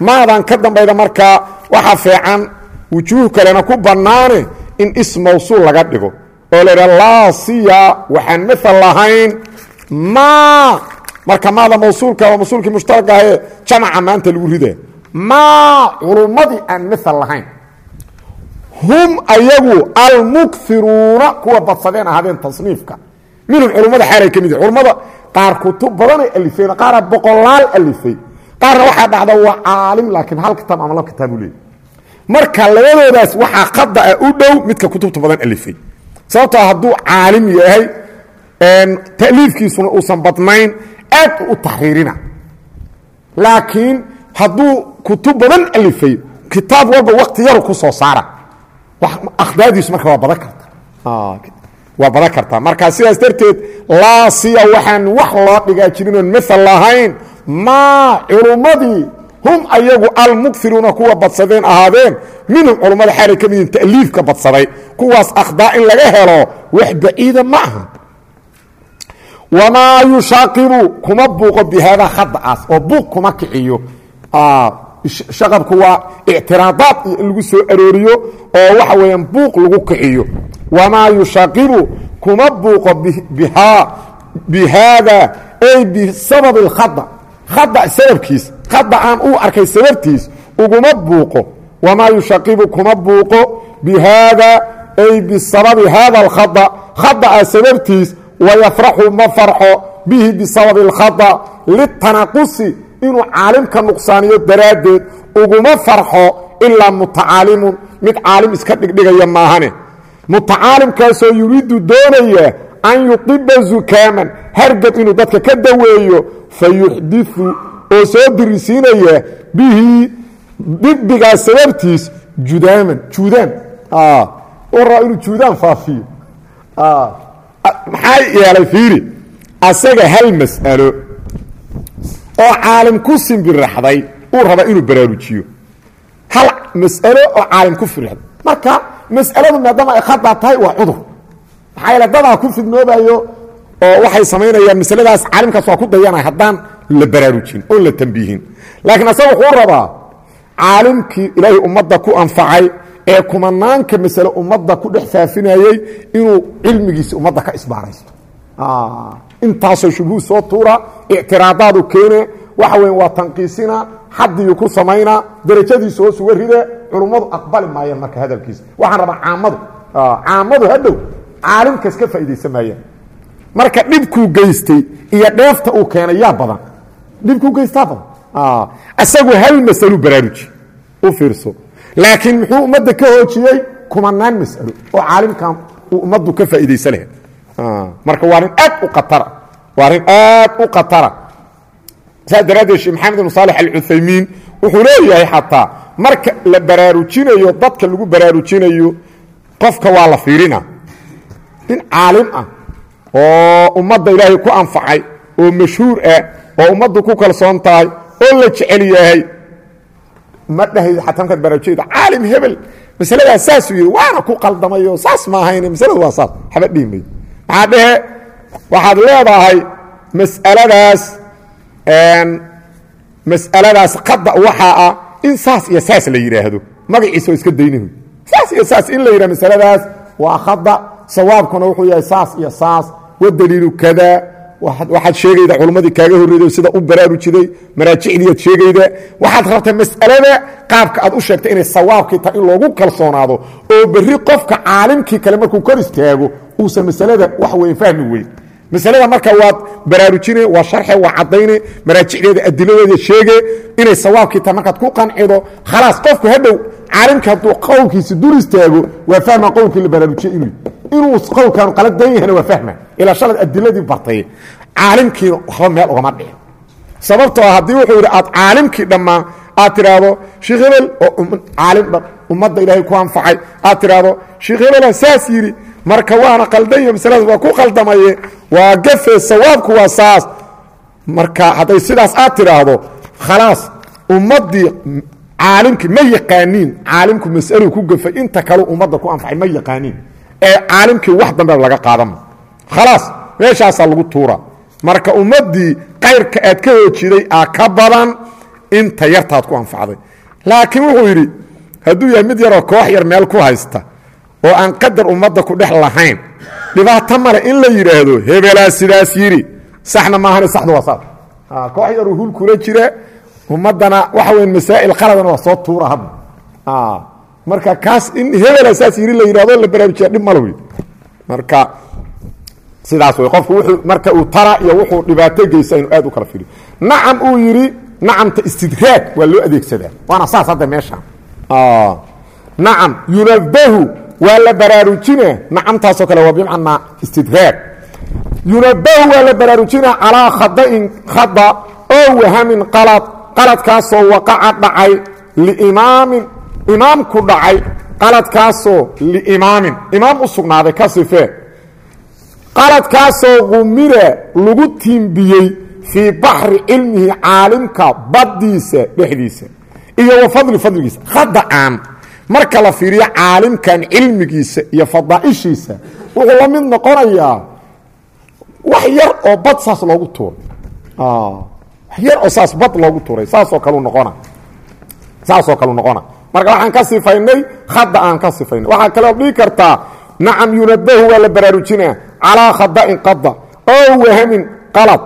maadan ka dambayda markaa waxa fiican wujuuh kalena ku bannaane in is laga dhigo. Oo la idhaha laa siya waxaan maal lahayn maa marka maada mawsuulka waa mawsuulkii mushtaraka ahee jamaca maanta lagu rida maa culummadii aan maal lahayn hum ayagu almukiruuna kuwa badsadeen ahaadeen tasniifka. Minhum culummada xaalay ka mid culummada qaar kutub badanay alifeen qaara boqolaal alifay. Qaarna waxaa dhacda waa caalim laakiin hal kitaab ama laba kitaabu leey marka labadoodaas waxaa qada ah u dhow midka kutubta badan alifay. Sababtoo hadduu caalim yahay ta'liifkiisuna uusan badnayn aad u taxriirina laakiin hadduu kutub badan alifay kitaab walba wakti yaru akhdaadiisu marka waa badan karta. Waa badan kartaa marka sidaas darteed laa siya waxaan wax loo dhigaa jirin oon maal lahayn maa culummadii hum ayagu almukiruuna kuwa badsadeen ahaadeen minhum culummada xaalay ka midin ta'liifka badsaday. Kuwaas akhdaa in laga helo wax baciida ma aha. Wamaa yushaaqibu kuma buuqo bi haadaa oo buuq kuma kiciyo shaqabku waa ictiraadaad iyo in lagu soo arooriyo oo waxa weeyaan buuq lagu kiciyo wamaa yushaaqibu kuma buuqo bihaa bi haada ay bisababi اlkhada khada sababkiis khada aan uu arkay sababtiis uguma buuqo wamaa yushaqibu kuma buuqo bi haada ay bisababi hada اlkhada khada'a sababtiis wayafraxu ma farxo bihi bisababi اlkhada litanaqusi inuu caalimka nuqsaaniyo daraaddeed uguma farxo ilaa mutacaalimun mid caalim iska dhigdhigaya maahane. Mutacaalimkaasoo yuriidu doonaya an yuqiba zukaaman hargab inuu dadka ka daweeyo fa oo soo dirisiinaya bihi dibigaa sababtiis judaaman juudaan u raba inuu juudaan faafiyo. Maxaa yeelay fiiri? Asaga hal mas'alo oo caalim ku simbiraxday uu raba inuu baraarujiyo. Mas'alo oo caalim ku firxdo marka mas'aladu maadaama ay khada tahay waa cudur. Maxaa yaele dadaa ku fidnoobayo oo waxay samaynayaan masaladaas caalimkaas waa ku dayanaya haddaan la baraarujin oo la tambiihin laakiin asaga wuxuu rabaa caalimkii ilaahay ummadda ku anfacay ee kumanaanka masale ummadda ku dhex faafinayey inuu cilmigiisi ummadda ka isbaaraysto intaasoo shubhuu soo tuura ictiraadaadu keene waxa weya waa tanqiisina xadiyuu ku samaynaa darajadiisu hoos uga ride culummadu aqbali maayaan marka hadalkiisa. Waxaan rabaa caamadu caamadu hadhow caalimkaas ka faa'iidaysan maayaan marka dhibkuu geystay iyo dheefta uu keenay yaa badan. Dhibkuu geystaa badan. Isagu hal masalu baraaruji u fiirso. Laakiin muxuu ummadda ka hoojiyey? Kumanaan mas'alo oo caalimkan uu ummaddu ka faa'iidaysa lahayd marka waa arrin aad u khatara. Waa arrin aad u khatara. Saas daraaddeed sheekh maxamed ibn saalex alcuthaymiin wuxuu leeyahay xataa marka la baraarujinayo dadka lagu baraarujinayo qofka waa la fiirina. Nin caalim ah oo ummadda ilaahay ku anfacay oo mashhuur ah oo ummaddu ku kalsoon tahay oo la jecel yahay ma dhahay xataa markaad baraarujinayda caalim hebel. Masaladaas saasuu yidhi waana ku qaldamayo saas ma masaladu waa saas waxba dhihi mayo maxaa dhehe waxaad leedahay mas'aladaas mas'aladaas qada waxaa ah in saas iyo saas la yidhaahdo magaciisa iska daynahu saas iyo saas in la yidhah masaladaas waa khada sawaabkuna wuxuu yahay saas iyo saas. Wadaliilu kada waxaad sheegayda culummadii kaaga horreeday sida u baraarujiday maraajicdiiad sheegayda. Waxaad rabtaa mas'alada qaabka aad u sheegtay inay sawaabkii tahay in loogu kalsoonaado oo berri qofka caalimkii kale markuu kor istaago uusan masalada wax weyn fahmi weyn. Masalada marka waad baraarujine waa sharxe waa caddayne maraajicdeeda adiladeeda sheege inay sawaabkii tahay markaad ku qancido khalaas qofku hadhow caalimka hadduu qowlkiisi dul istaago waa fahma qowlkii la baraarujiye inuu inuu qowlkaanu qalad dan yahana waa fahma. Ilaa shalad adiladii bartay caalimkiina waxba meel ugama dhicin sababtoo haddii wuxuu yidhi aad caalimkii dhammaa aad tidhaahdo sheekh hebel oo caalim dhan ummadda ilaahay ku anfacay aad tidhaahdo sheekh hebela saas yidhi marka waana qaldanya masaladaas waa ku qaldamaye waa gafe sawaabku waa saas. Marka hadday sidaas aad tidhaahdo khalaas ummaddii caalimkii ma yaqaaniin caalimku mas'aluu ku gafay inta kaleu ummadda ku anfacay ma yaqaaniin ee caalimkii wax dambe laga qaadama khalaas meeshaasaa lagu tuura. Marka ummaddii kayrka aad ka hoojiday aa ka badan inta yartaad ku anfacday. Laakiin wuxuu yidhi hadduu yahay mid yaroo koox yar meel ku haysta oo aan qadar ummadda ku dhex lahayn dhibaato male in la yidhaahdo hebelaa sidaas yidhi. Saxna maahane saxdu waa saas koox yaruu hul kula jira ummaddana waxa weyn masaa'il qaladana waa soo tuura hadda marka kaas in hebelaa saas yidhi la yidhahdo la baraarujiya dhib male wey marka sidaas wey qofku wuxuu marka uu tara iyo wuxuu dhibaato geysa inuu aad u kala fiiriyo nacam uu yidhi nacamta istidraag waa loo adeegsadaa. Waana saas hadda meesha. Nacam yunabahu waa la baraarujina nacamtaasoo kale waa bimacnaa istidraag yunabahu waa la baraarujina calaa khadain khada oo wahamin qalad. Qaladkaasoo waqaca dhacay liimaamin imaamku dhacay qaladkaasoo liimaamin. Imaam u sugnaaday ka sifee qaladkaasoo qumira lagu tiimbiyey fii baxri cilmihi caalimka baddiisa dhexdiisa iyo wa fadli fadligiisa. Khada'an marka la fiiriyo caalimkan cilmigiisa iyo fadaa'ishiisa wuxuu la mid noqonayaa wax yar oo bad saas loogu tuuray. Wax yar oo saas bad loogu tuuray saasoo kalu noqona. Saasoo kalu noqona marka waxaan ka sifaynay khada aan ka sifaynay. Waxaa kaloo dhigi kartaa nacam yunabahu waa la baraarujinaa calaa khada'in qada oo wahamin qalad.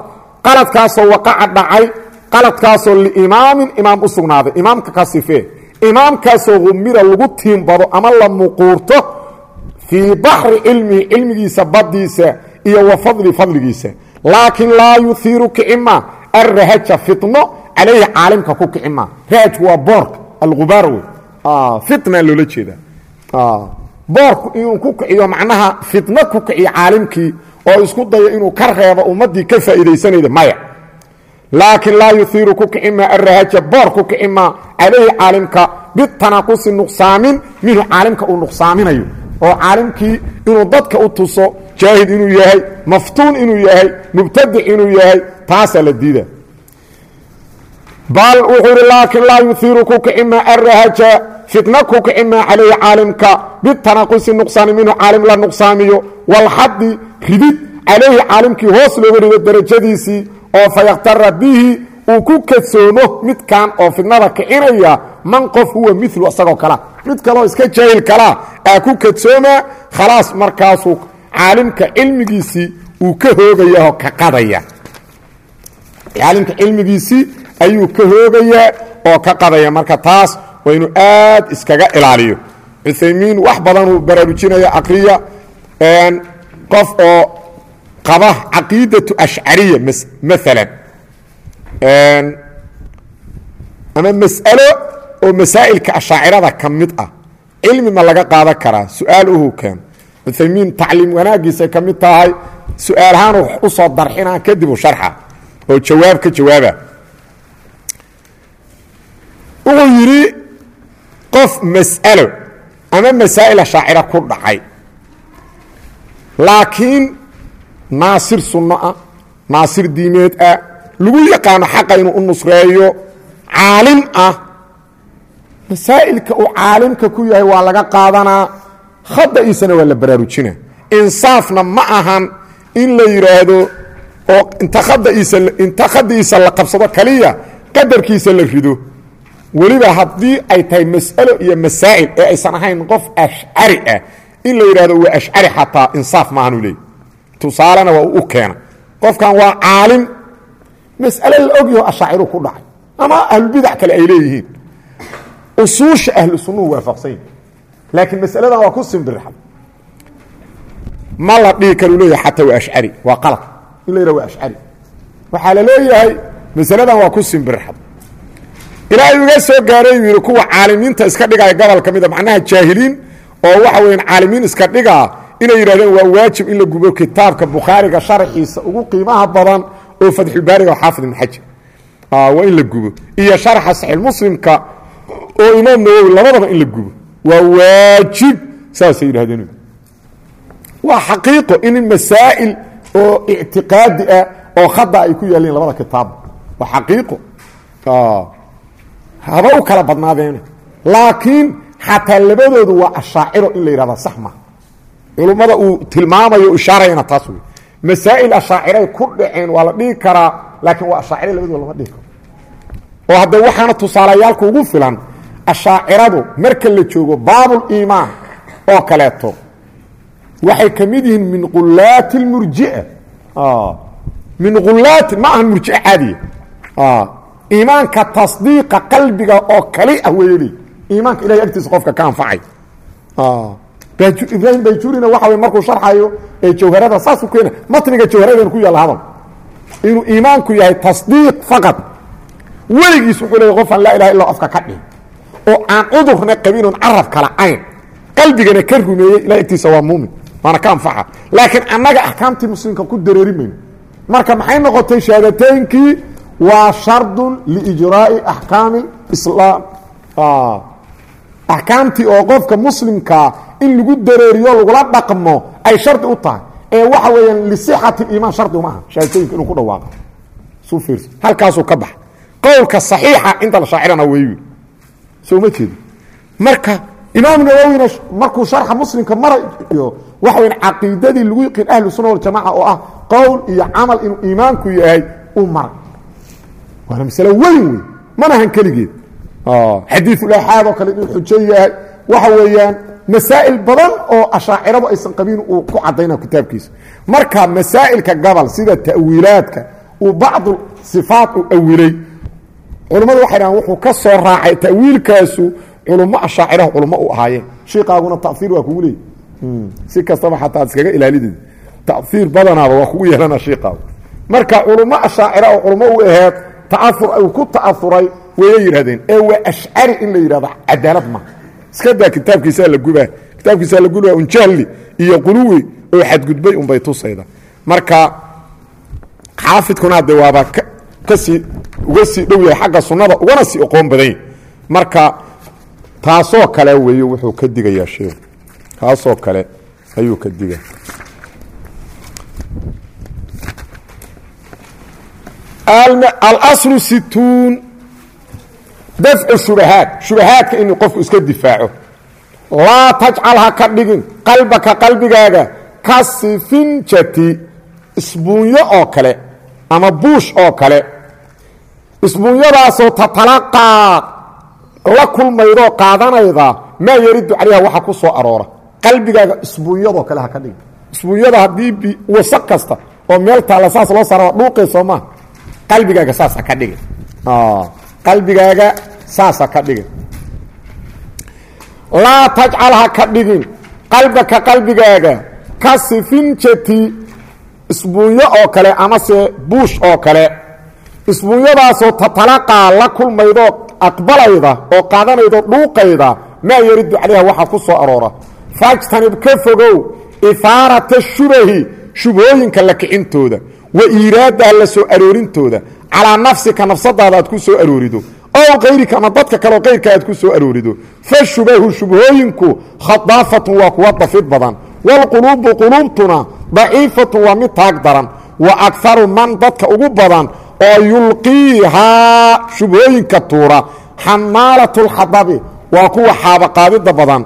Qaladkaasoo waqaca dhacay qaladkaasoo liimaamin imaam u sugnaaday. Imaamka ka sifee. Imaamkaasoo humira lagu tiimbado ama la muquurto fii baxri cilmihi cilmigiisa baddiisa iyo wa fadli fadligiisa. Laakiin laa yuhiiru kicima alrahaja fitno calayhi caalimka ku kicima. Rahajku waa boorka algubaar wey fitna loola jeedaa. Boorku inuu ku kiciyo macnaha fitno ku kiciyo caalimkii oo isku dayo inuu ka reebo ummaddii ka faa'iidaysanayda maya. Laakiin laa yuhiiru ku kicima alrahaja boor ku kicima calayhi caalimka bitanaqusi nuqsaamin minhu caalimka uu nuqsaaminayo. Oo caalimkii inuu dadka u tuso jaahid inuu yahay maftuun inuu yahay mubtadic inuu yahay taasaa la diida bal wuxuu ihi laakiin laa yuhiiru ku kicima arahaja fitna ku kicima calayhi caalimka bitanaqusi nuqsaani minhu caalim la nuqsaamiyo walxadi ridid calayhi caalimkii hoos looga rido darajadiisii oo fayaktara bihi uu ku kadsoomo midkan oo fitnada kicinaya man qof huwa milu isagoo kalea mid kaloo iska jaahil kalaa aa ku kadsoomaa khalaas markaasuu caalimka cilmigiisii uu ka hoogaya oo ka qadaya. Caalimka cilmigiisii ayuu ka hoogayaa oo ka qadaya. Marka taas waa inuu aad iskaga ilaaliyo. Cuthaymiin wax badanuu baraarujinaya aqriya qof oo qaba caqiidatu ashcariya maalan ama mas'alo oo masaa'ilka ashaacirada ka mid ah. Cilmi ma laga qaadan karaa su'aal uhu keeno cuthaymiin tacliim wanaagiisay ka mid tahay su'aalahaan u soo darxinaa kadib u sharxa oo jawaab ka jawaaba. Wuxuu yidhi qof mas'alo ama masaa'il ashaacira ku dhacay. Laakiin naasir sunno ah naasir diimeed ah lagu yaqaano xaqa inuu u nusreeyo caalim ah. Masaa'ilka uu caalimka ku yahay waa laga qaadanaa khada'iisana waa la baraarujina. Insaafna ma ahan in la yidhaahdo oo inta inta khadi'iisa la qabsado kaliya qadarkiisa la rido weliba haddii ay tahay mas'alo iyo masaa'il ee aysan ahayn qof ashcari ah in la yidhahdo waa ashcari xataa insaaf maahanuu leey tusaalena waa u keena. Qofkan waa caalim mas'ale la ogyaho ashaaciru ku dhacay ama ahlubidac kale ay leeyihiin. Usuusha ahlu sunnuhu waafaqsan yahi laakiin masaladan waa ku simbirxa ma la dhihi karu leeyahay xataa waa ashcari waa qalad in la yidhah waa ashcari waxaa la leeyahay masaladan waa ku simbirxa ilaahay uga soo gaaray yidhi kuwa caalimiinta iska dhigaya gobol ka mida macnaha jaahiliin oo waxa weyan caalimiin iska dhigaa inay yidhahdeen waa waajib in la gubo kitaabka bukhaariga sharaxiisa ugu qiimaha badan oo fatxulbaariga oo xaafid ibn xajar. Waa in la gubo. Iyo sharxa saxiixmuslimka oo imaam nawowi labadaba in la gubo. Waa waajib saasay yidhahdeen waa xaqiiqo in masaa'il oo ictiqaadi ah oo khada ay ku yaaleen labada kitaab. Waa xaqiiqo haba u kala badnaadeene laakiin xataa labadoodu waa ashaaciro in la yidhahda sax ma culummada uu tilmaamayo ishaarayana taas wey masaa'il ashaaciray ku dhaceen waa la dhihi karaa laakiin waa ashaaciro labadooda lama dhihi karo. Oo hadda waxaana tusaalayaalka ugu filan ashaaciradu marka la joogo baabuliimaan oo kaleeto waxay ka mid yihiin min qulaati اlmurjia min ulaati ma ahan murjia caadiya iimaanka tasdiiqa qalbiga oo kali ah weeyeli iimaanka ilahay agtiisa qofka ka anfacay. Ibraahim bayjurina waxa wey markuu sharxayo ee jawharada saasuu keena matniga jawharadan ku yaalla hadal. Inuu iimaanku yahay tasdiiq faqad weligiis wuxuu leeya qofaan laa ilaha illa afka ka dhihin. Oo aan cudurna qabin oon carab kala cayn. Qalbigana ka rumeeyey ilahay agtiisa waa muumin. Waana ka anfaca. Laakiin annaga axkaamtii muslimka ku dareeri mayno marka maxay noqotay shahaadateynkii waa shardun liijraa'i axkaami islaam. Axkaamtii oo qofka muslimkaa in lagu dareeriyo lagula dhaqmo ay shardi u tahay. Ee waxa weeyaan lisixati iimaan shardi uma aha. Shahaadatooyinka inuu ku dhawaaqo. Suu fiirsa halkaasuu ka baxa. Qowlka saxiixa inta la shaacirana weeyu soo ma jeedo marka imaam nawowina markuu sharxa muslimka marayo waxa weyan caqiidadii lagu yiqiin ahlu sunna waljamaca oo ah qowl iyo camal inuu iimaanku yahay uu maray waana masale weyn wey manahan keligeed. Xadiiulaxaad oo kale inuu xujo yahay. Waxa weeyaan masaa'il badan oo ashaaciradu aysan qabin uu ku cadayna kitaabkiisa. Marka masaa'ilka gabal sida ta'wiilaadka uu bacdu sifaat u awilay culummadu waxay dhahaan wuxuu ka soo raacay ta'wiilkaasu culummo ashaaciraha culummo u ahaayeen. Shiikaaguna ta'iir waa kugu leey si kastaba xataa ad iskaga ilaalideed ta'iir badanaaba waa kugu ta'aur uu ku ta'auray wayay yidhahdeen ee waa ashcari in la yidhahdo cadaalad ma. Iska daa kitaabkiisaa la gubaa. Kitaabkiisaa la gubaa un jahli iyo quluwi oo xadgudbay unbay tusayda. Marka xaafidkuna de waaba ka sii uga sii dhow yahay xagga sunnada ugana sii oqoon badan yahy marka taasoo kale weeye wuxuu ka digayaa sheekhu taasoo kale ayuu ka digaya alaslu situun dafcu shubahaad shubahaadka inuu qofku iska difaaco. Laa tajcal ha ka dhigin. Qalbaka qalbigaaga ka sifinjati. Isbuunyo oo kale ama buush oo kale. Isbuunyadaasoo tatalaqaa la kulmaydoo qaadanayda maa yaridu calayha waxa ku soo aroora. Qalbigaaga isbuunyadoo kale ha ka dhigin. Isbuunyada haddii wasaq kasta oo meel taalla saas loo saara dhuuqay soo maa qalbigaaga saas ha ka dhigin qalbigaaga saas ha ka dhigin laa tajcal ha ka dhigin qalbaka qalbigaaga ka sifinjati isbuunyo oo kale amase buush oo kale. Isbuunyadaasoo tatalaqaa la kulmaydoo aqbalayda oo qaadanaydo dhuuqayda maa yaridu calayha waxaa ku soo aroora. Fajtanib ka fogow ihaarata shubahi shubhooyinka la kicintooda wa iiraadaha la soo aroorintooda calaa nafsika nafsadaada aad ku soo aroorido ow kayrika ama dadka kaleo kayrka aad ku soo aroorido fa shubahu shubhooyinku khadaafatun waa kuwa dafid badan waalquluubu quluubtuna daciifatun waa mid taag daran wa akaru man dadka ugu badan oo yulqiihaa shubhooyinka tuura xamaalatu lkhadabi waa kuwa xaabaqaadida badan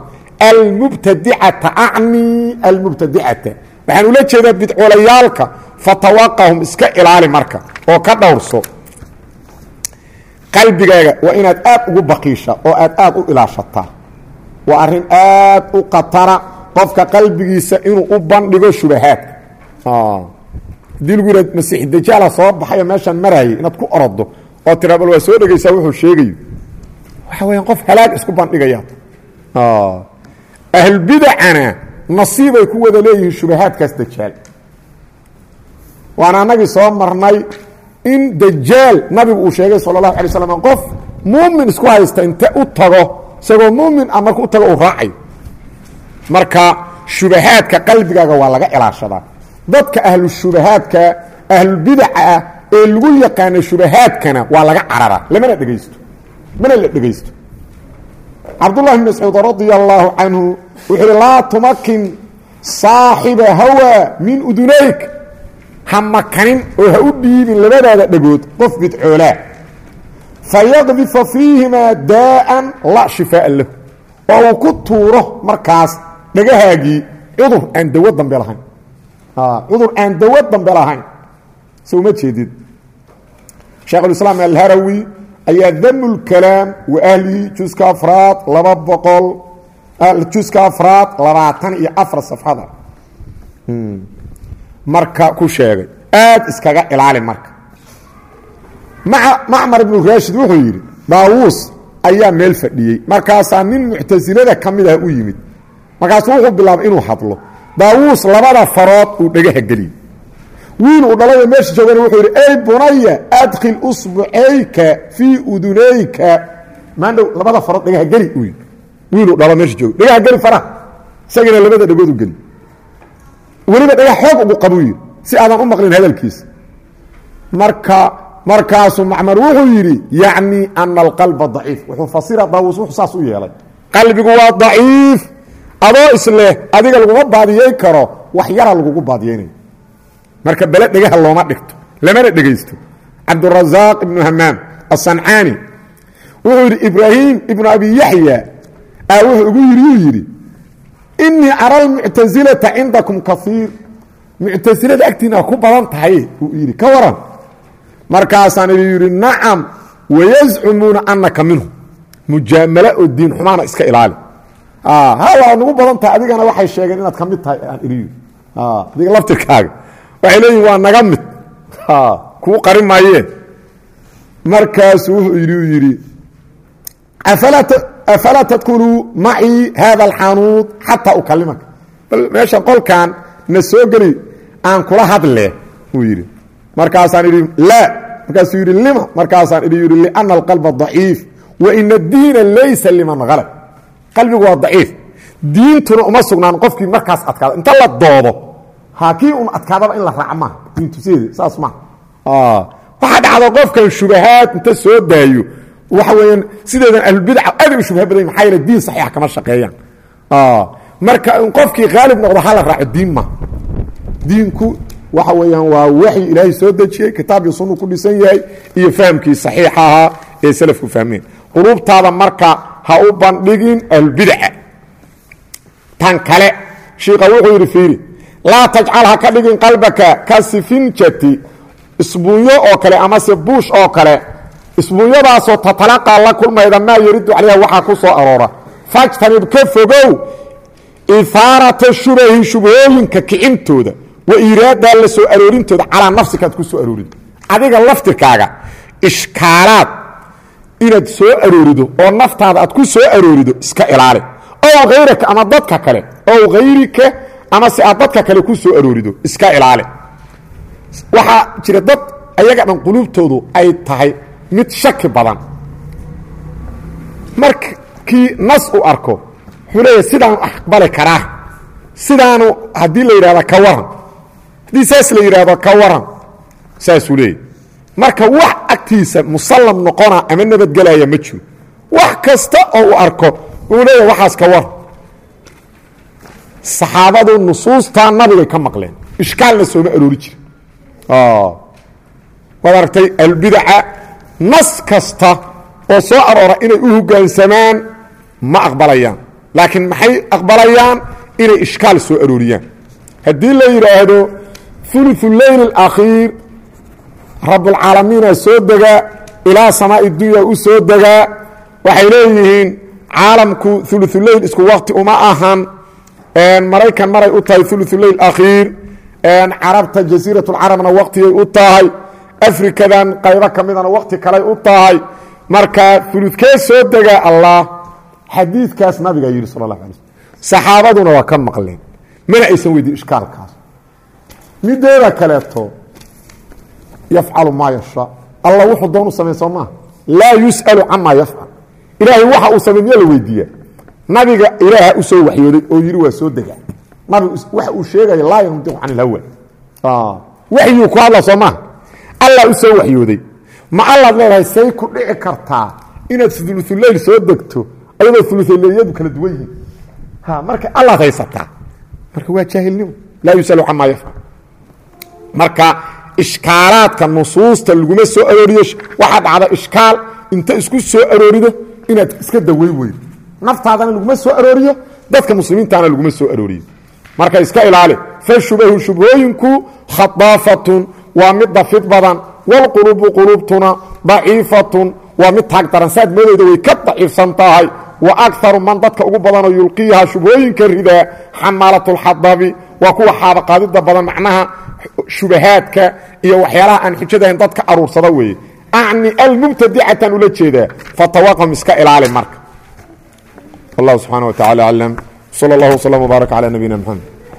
almubtadicata acni almubtadicata waxaan ula jeedaa bidcolayaalka fatawaqahum iska ilaali marka oo ka dhowrso qalbigaaga waa inaad aad ugu baqiisha oo aad aad u ilaashataa. Waa arrin aad u khatara qofka qalbigiisa inuu u bandhigo shubahaadka haddii lagu yihah masiix dajaala soo baxayo meeshaan maraayay inaad ku orodo oo tiraa bal waa soo dhegaysaa wuxuu sheegayo. Waxa weeyaan qof halaag isku bandhigaya. Ahlubidacana nasiibay ku wada leeyihiin shubahaadkaas dajaal waana annagii soo marnay in dajaal nabigu uu sheegay sala allahu alay slam qof muumin isku haysta inte u tago isagoo muumin ah marka u tago uu raacayo marka shubahaadka qalbigaaga waa laga ilaashadaa dadka ahlu shubahaadka ahlulbidaca ah ee lagu yaqaana shubahaadkana waa laga cararaa lamana dhegaysto mana la dhegaysto cabdullahi bn mascuud radia allaahu canhu wuxuu uhi laa tumakin saaxiba hawa min udunayk ha makanin oo ha u dhiibin labadaada dhegood qof bidcoolaa fayaqdifa fiihimaa daa'an laa shifaa'a lahu. Oo uu ku tuuro markaas dhagahaagii cudur aan dawo dambe lahayn. Cudur aan dawo dambe lahayn. So uma jeedid sheekhulislaam alharawi ayaa damu lkalaam wa ahlihi juska afraad laba boqol juska afraad labaatan iyo afar safxada marka ku sheegay. Aad iskaga ilaali marka. Macmar ibnu raashid wuxuu yidhi daawuus ayaa meel fadhiyey. Markaasaa nin muctasilada ka mid ah u yimid. Markaasuu wuxuu bilaabay inuu hadlo. Daawuus labada farood uu dhagaha geliyey wiil uu dhalada meesha joogana wuxuu yidhi ey bunaya adkhil usbucayka fii udunayka. Maandhow labada farood dhagaha geli uu yidhi. Wiiluu dhalo meesha jooga dhagaha geli faraha. Isagana labada dhagoodu geli weliba dhagax xoog ugu qabuu yidhi si aadan u maqlin hadalkiisa marka markaasuu macmar wuxuu yidhi yacni ana alqalba daciif. Wuxuu fasira daawuus wuxuu saas u yeelay. Qalbigu waa daciif. Adoo isleh adiga laguma baadiyey karo wax yara lagugu baadiyeynayo. Marka bele dhegaha looma dhigto lamana dhegaysto cabdurazaaq ibnu hamaam asancaani wuxuu yidhi ibraahim ibnu abi yaxya a wuxuu igu yidhi uu yidhi inii ara almuctasilata cindakum kaiir muctasilada agtiina ku badan tahay uu yidhi. Ka waran. Markaasaan idin yidhi nacam wayazcumuuna anaka minhu. Mujaamalo oo diin xumaana iska ilaali. Ha waa badan tahay. Adigana waxay sheegeen inaad ka tahay aan idhi adiga laftirkaaga. Waxay leeyihiin waa naga mid. Kuu qari maayeen. Markaasuu wuxuu yidhi yidhi afalaa tadkuluu macii haada alxanuud xataa ukalimaka bal meesha qolkan na soo geli aan kula hadle uu yidhi markaasaan idhi laa markaasuu yidhi lima markaasaan idhi yidhi liana alqalba daciif wa ina addiina laysa liman halab qalbigu waa daciif diintuna uma sugnaan qofkii markaas adkaado inta la doodo ha kii un adkaadaba in la raaca maaha diintuseeda saas maaha waxaa dhacda qofkan shubahaad inta soo daayo waxa weeyaan sideedan ahlulbidaca aad u shubha badan maxaa yeele diin saxiixa kama shaqeeyaan. Marka in qofkii khaalib noqdo hala raaco diin ma. Diinku waxa weeyaan waa waxyi ilaahay soo dejiyey kitaab iyo sunnu ku dhisan yahay iyo fahamkii saxiixa ahaa ee salafku fahmeen. Qulubtaada marka ha u bandhigin ahlbidaca tan kale shiika wuxuu yidhi fiiri laa tajcal ha ka dhigin qalbaka ka sifinjati isbuunyo oo kale amase buush oo kale isbuunyadaasoo tatalaqaa la kulmayda maa yaridu calayha waxaa ku soo aroora. Fajtanib ka fogow ihaarata shubahi shubhooyinka kicintooda wa iiraadaa la soo aroorintooda calaa nafsikaad ku soo aroorido adiga laftirkaaga ishkaalaad inaad soo aroorido oo naftaada aad ku soo aroorido iska ilaali. Ow hayraka ama dadka kale ow hayrika ama si aad dadka kale ku soo aroorido iska ilaali. Waxaa jira dad ayaga dhan quluubtoodu ay tahay mid shaki badan. Markii nas u arko wuxuu leeyahay sidaanu aqbali karaa sidaanu haddii la yidhahdo ka waran. Haddii saas la yidhaahdo ka waran saasuu leeyahy marka wax agtiisa musallam noqona ama nabadgelaya ma jiro. Wax kasta oo uu arko uu leeyahay waxaas ka waran. Saxaabadu nusuustaa nabigay ka maqleen. Ishkaalna sooma aroori jira waad aragtay albidaca nas kasta oo soo aroora inay u hoggaansamaan ma aqbalayaan laakiin maxay aqbalayaan inay ishkaal soo arooriyaan haddii la yidhaahdo uluثu leyl اlakhiir rabbulcaalamiina soo degaa ilaa samaa'i dunya u soo degaa waxay leeyihiin caalamku uluثuleyl isku wakti uma ahan maraykan maray u tahay uluثu leyl akhiir carabta jasiirat اlcarabna waktigay u tahay afrikadan qaybo ka midana wakti kaley u tahay. Marka ulukee soo degaa allah xadiidkaas nabigaa yidhi sal la slm saxaabaduna waa ka maqleen. Mana aysan weydiin ishkaalkaas. Mideeda kaleeto yafcalu maa yashaa. Alla wuxuu doon u samey soo maaha laa yus'alu camaa yafcal ilaahay waxa uu samey miyaa la weydiiyaa nabiga ilaaha u soo waxyooday oo yidhi waa soo degaa nabigu waxa uu sheegaya laa yantiqu can ilhawa waxyuu ku hadla soo maaha allah u soo waxyooday. Ma allaad leedahay say ku dhici kartaa inaad uluuleyl soo degto ayadoo ululeyliyadu kala duwan yihiin. Marka allaad haysataa. Marka waa jaahilnimo. Laa yusalu camaa yafcal marka ishkaalaadka nusuusta laguma soo arooriyo waxaa dhacda ishkaal inta isku soo aroorido inaad iska daweyn weydo naftaadana laguma soo arooriyo dadka muslimiintaana laguma soo arooriyo. Marka iska ilaali fashubahu shubhooyinku khadaafatun waa mid dafid badan wاlqulubu qulubtuna daciifatun waa mid taag daran saad moodeyda way ka daciifsan tahay wa akaru man dadka ugu badanoo yulqiyaha shubhooyinka ridaa xamaalatulxadabi waa kuwa xaabaqaadida badan macnaha shubahaadka iyo waxyaalaha aan xujadahayn dadka aruursada weeye acni almubtadicatan ula jeedaa fatawaqam iska ilaali marka wallahu subxaana wa tacala aclam sal اllah wslm wbaarak calى nabiyina mxamed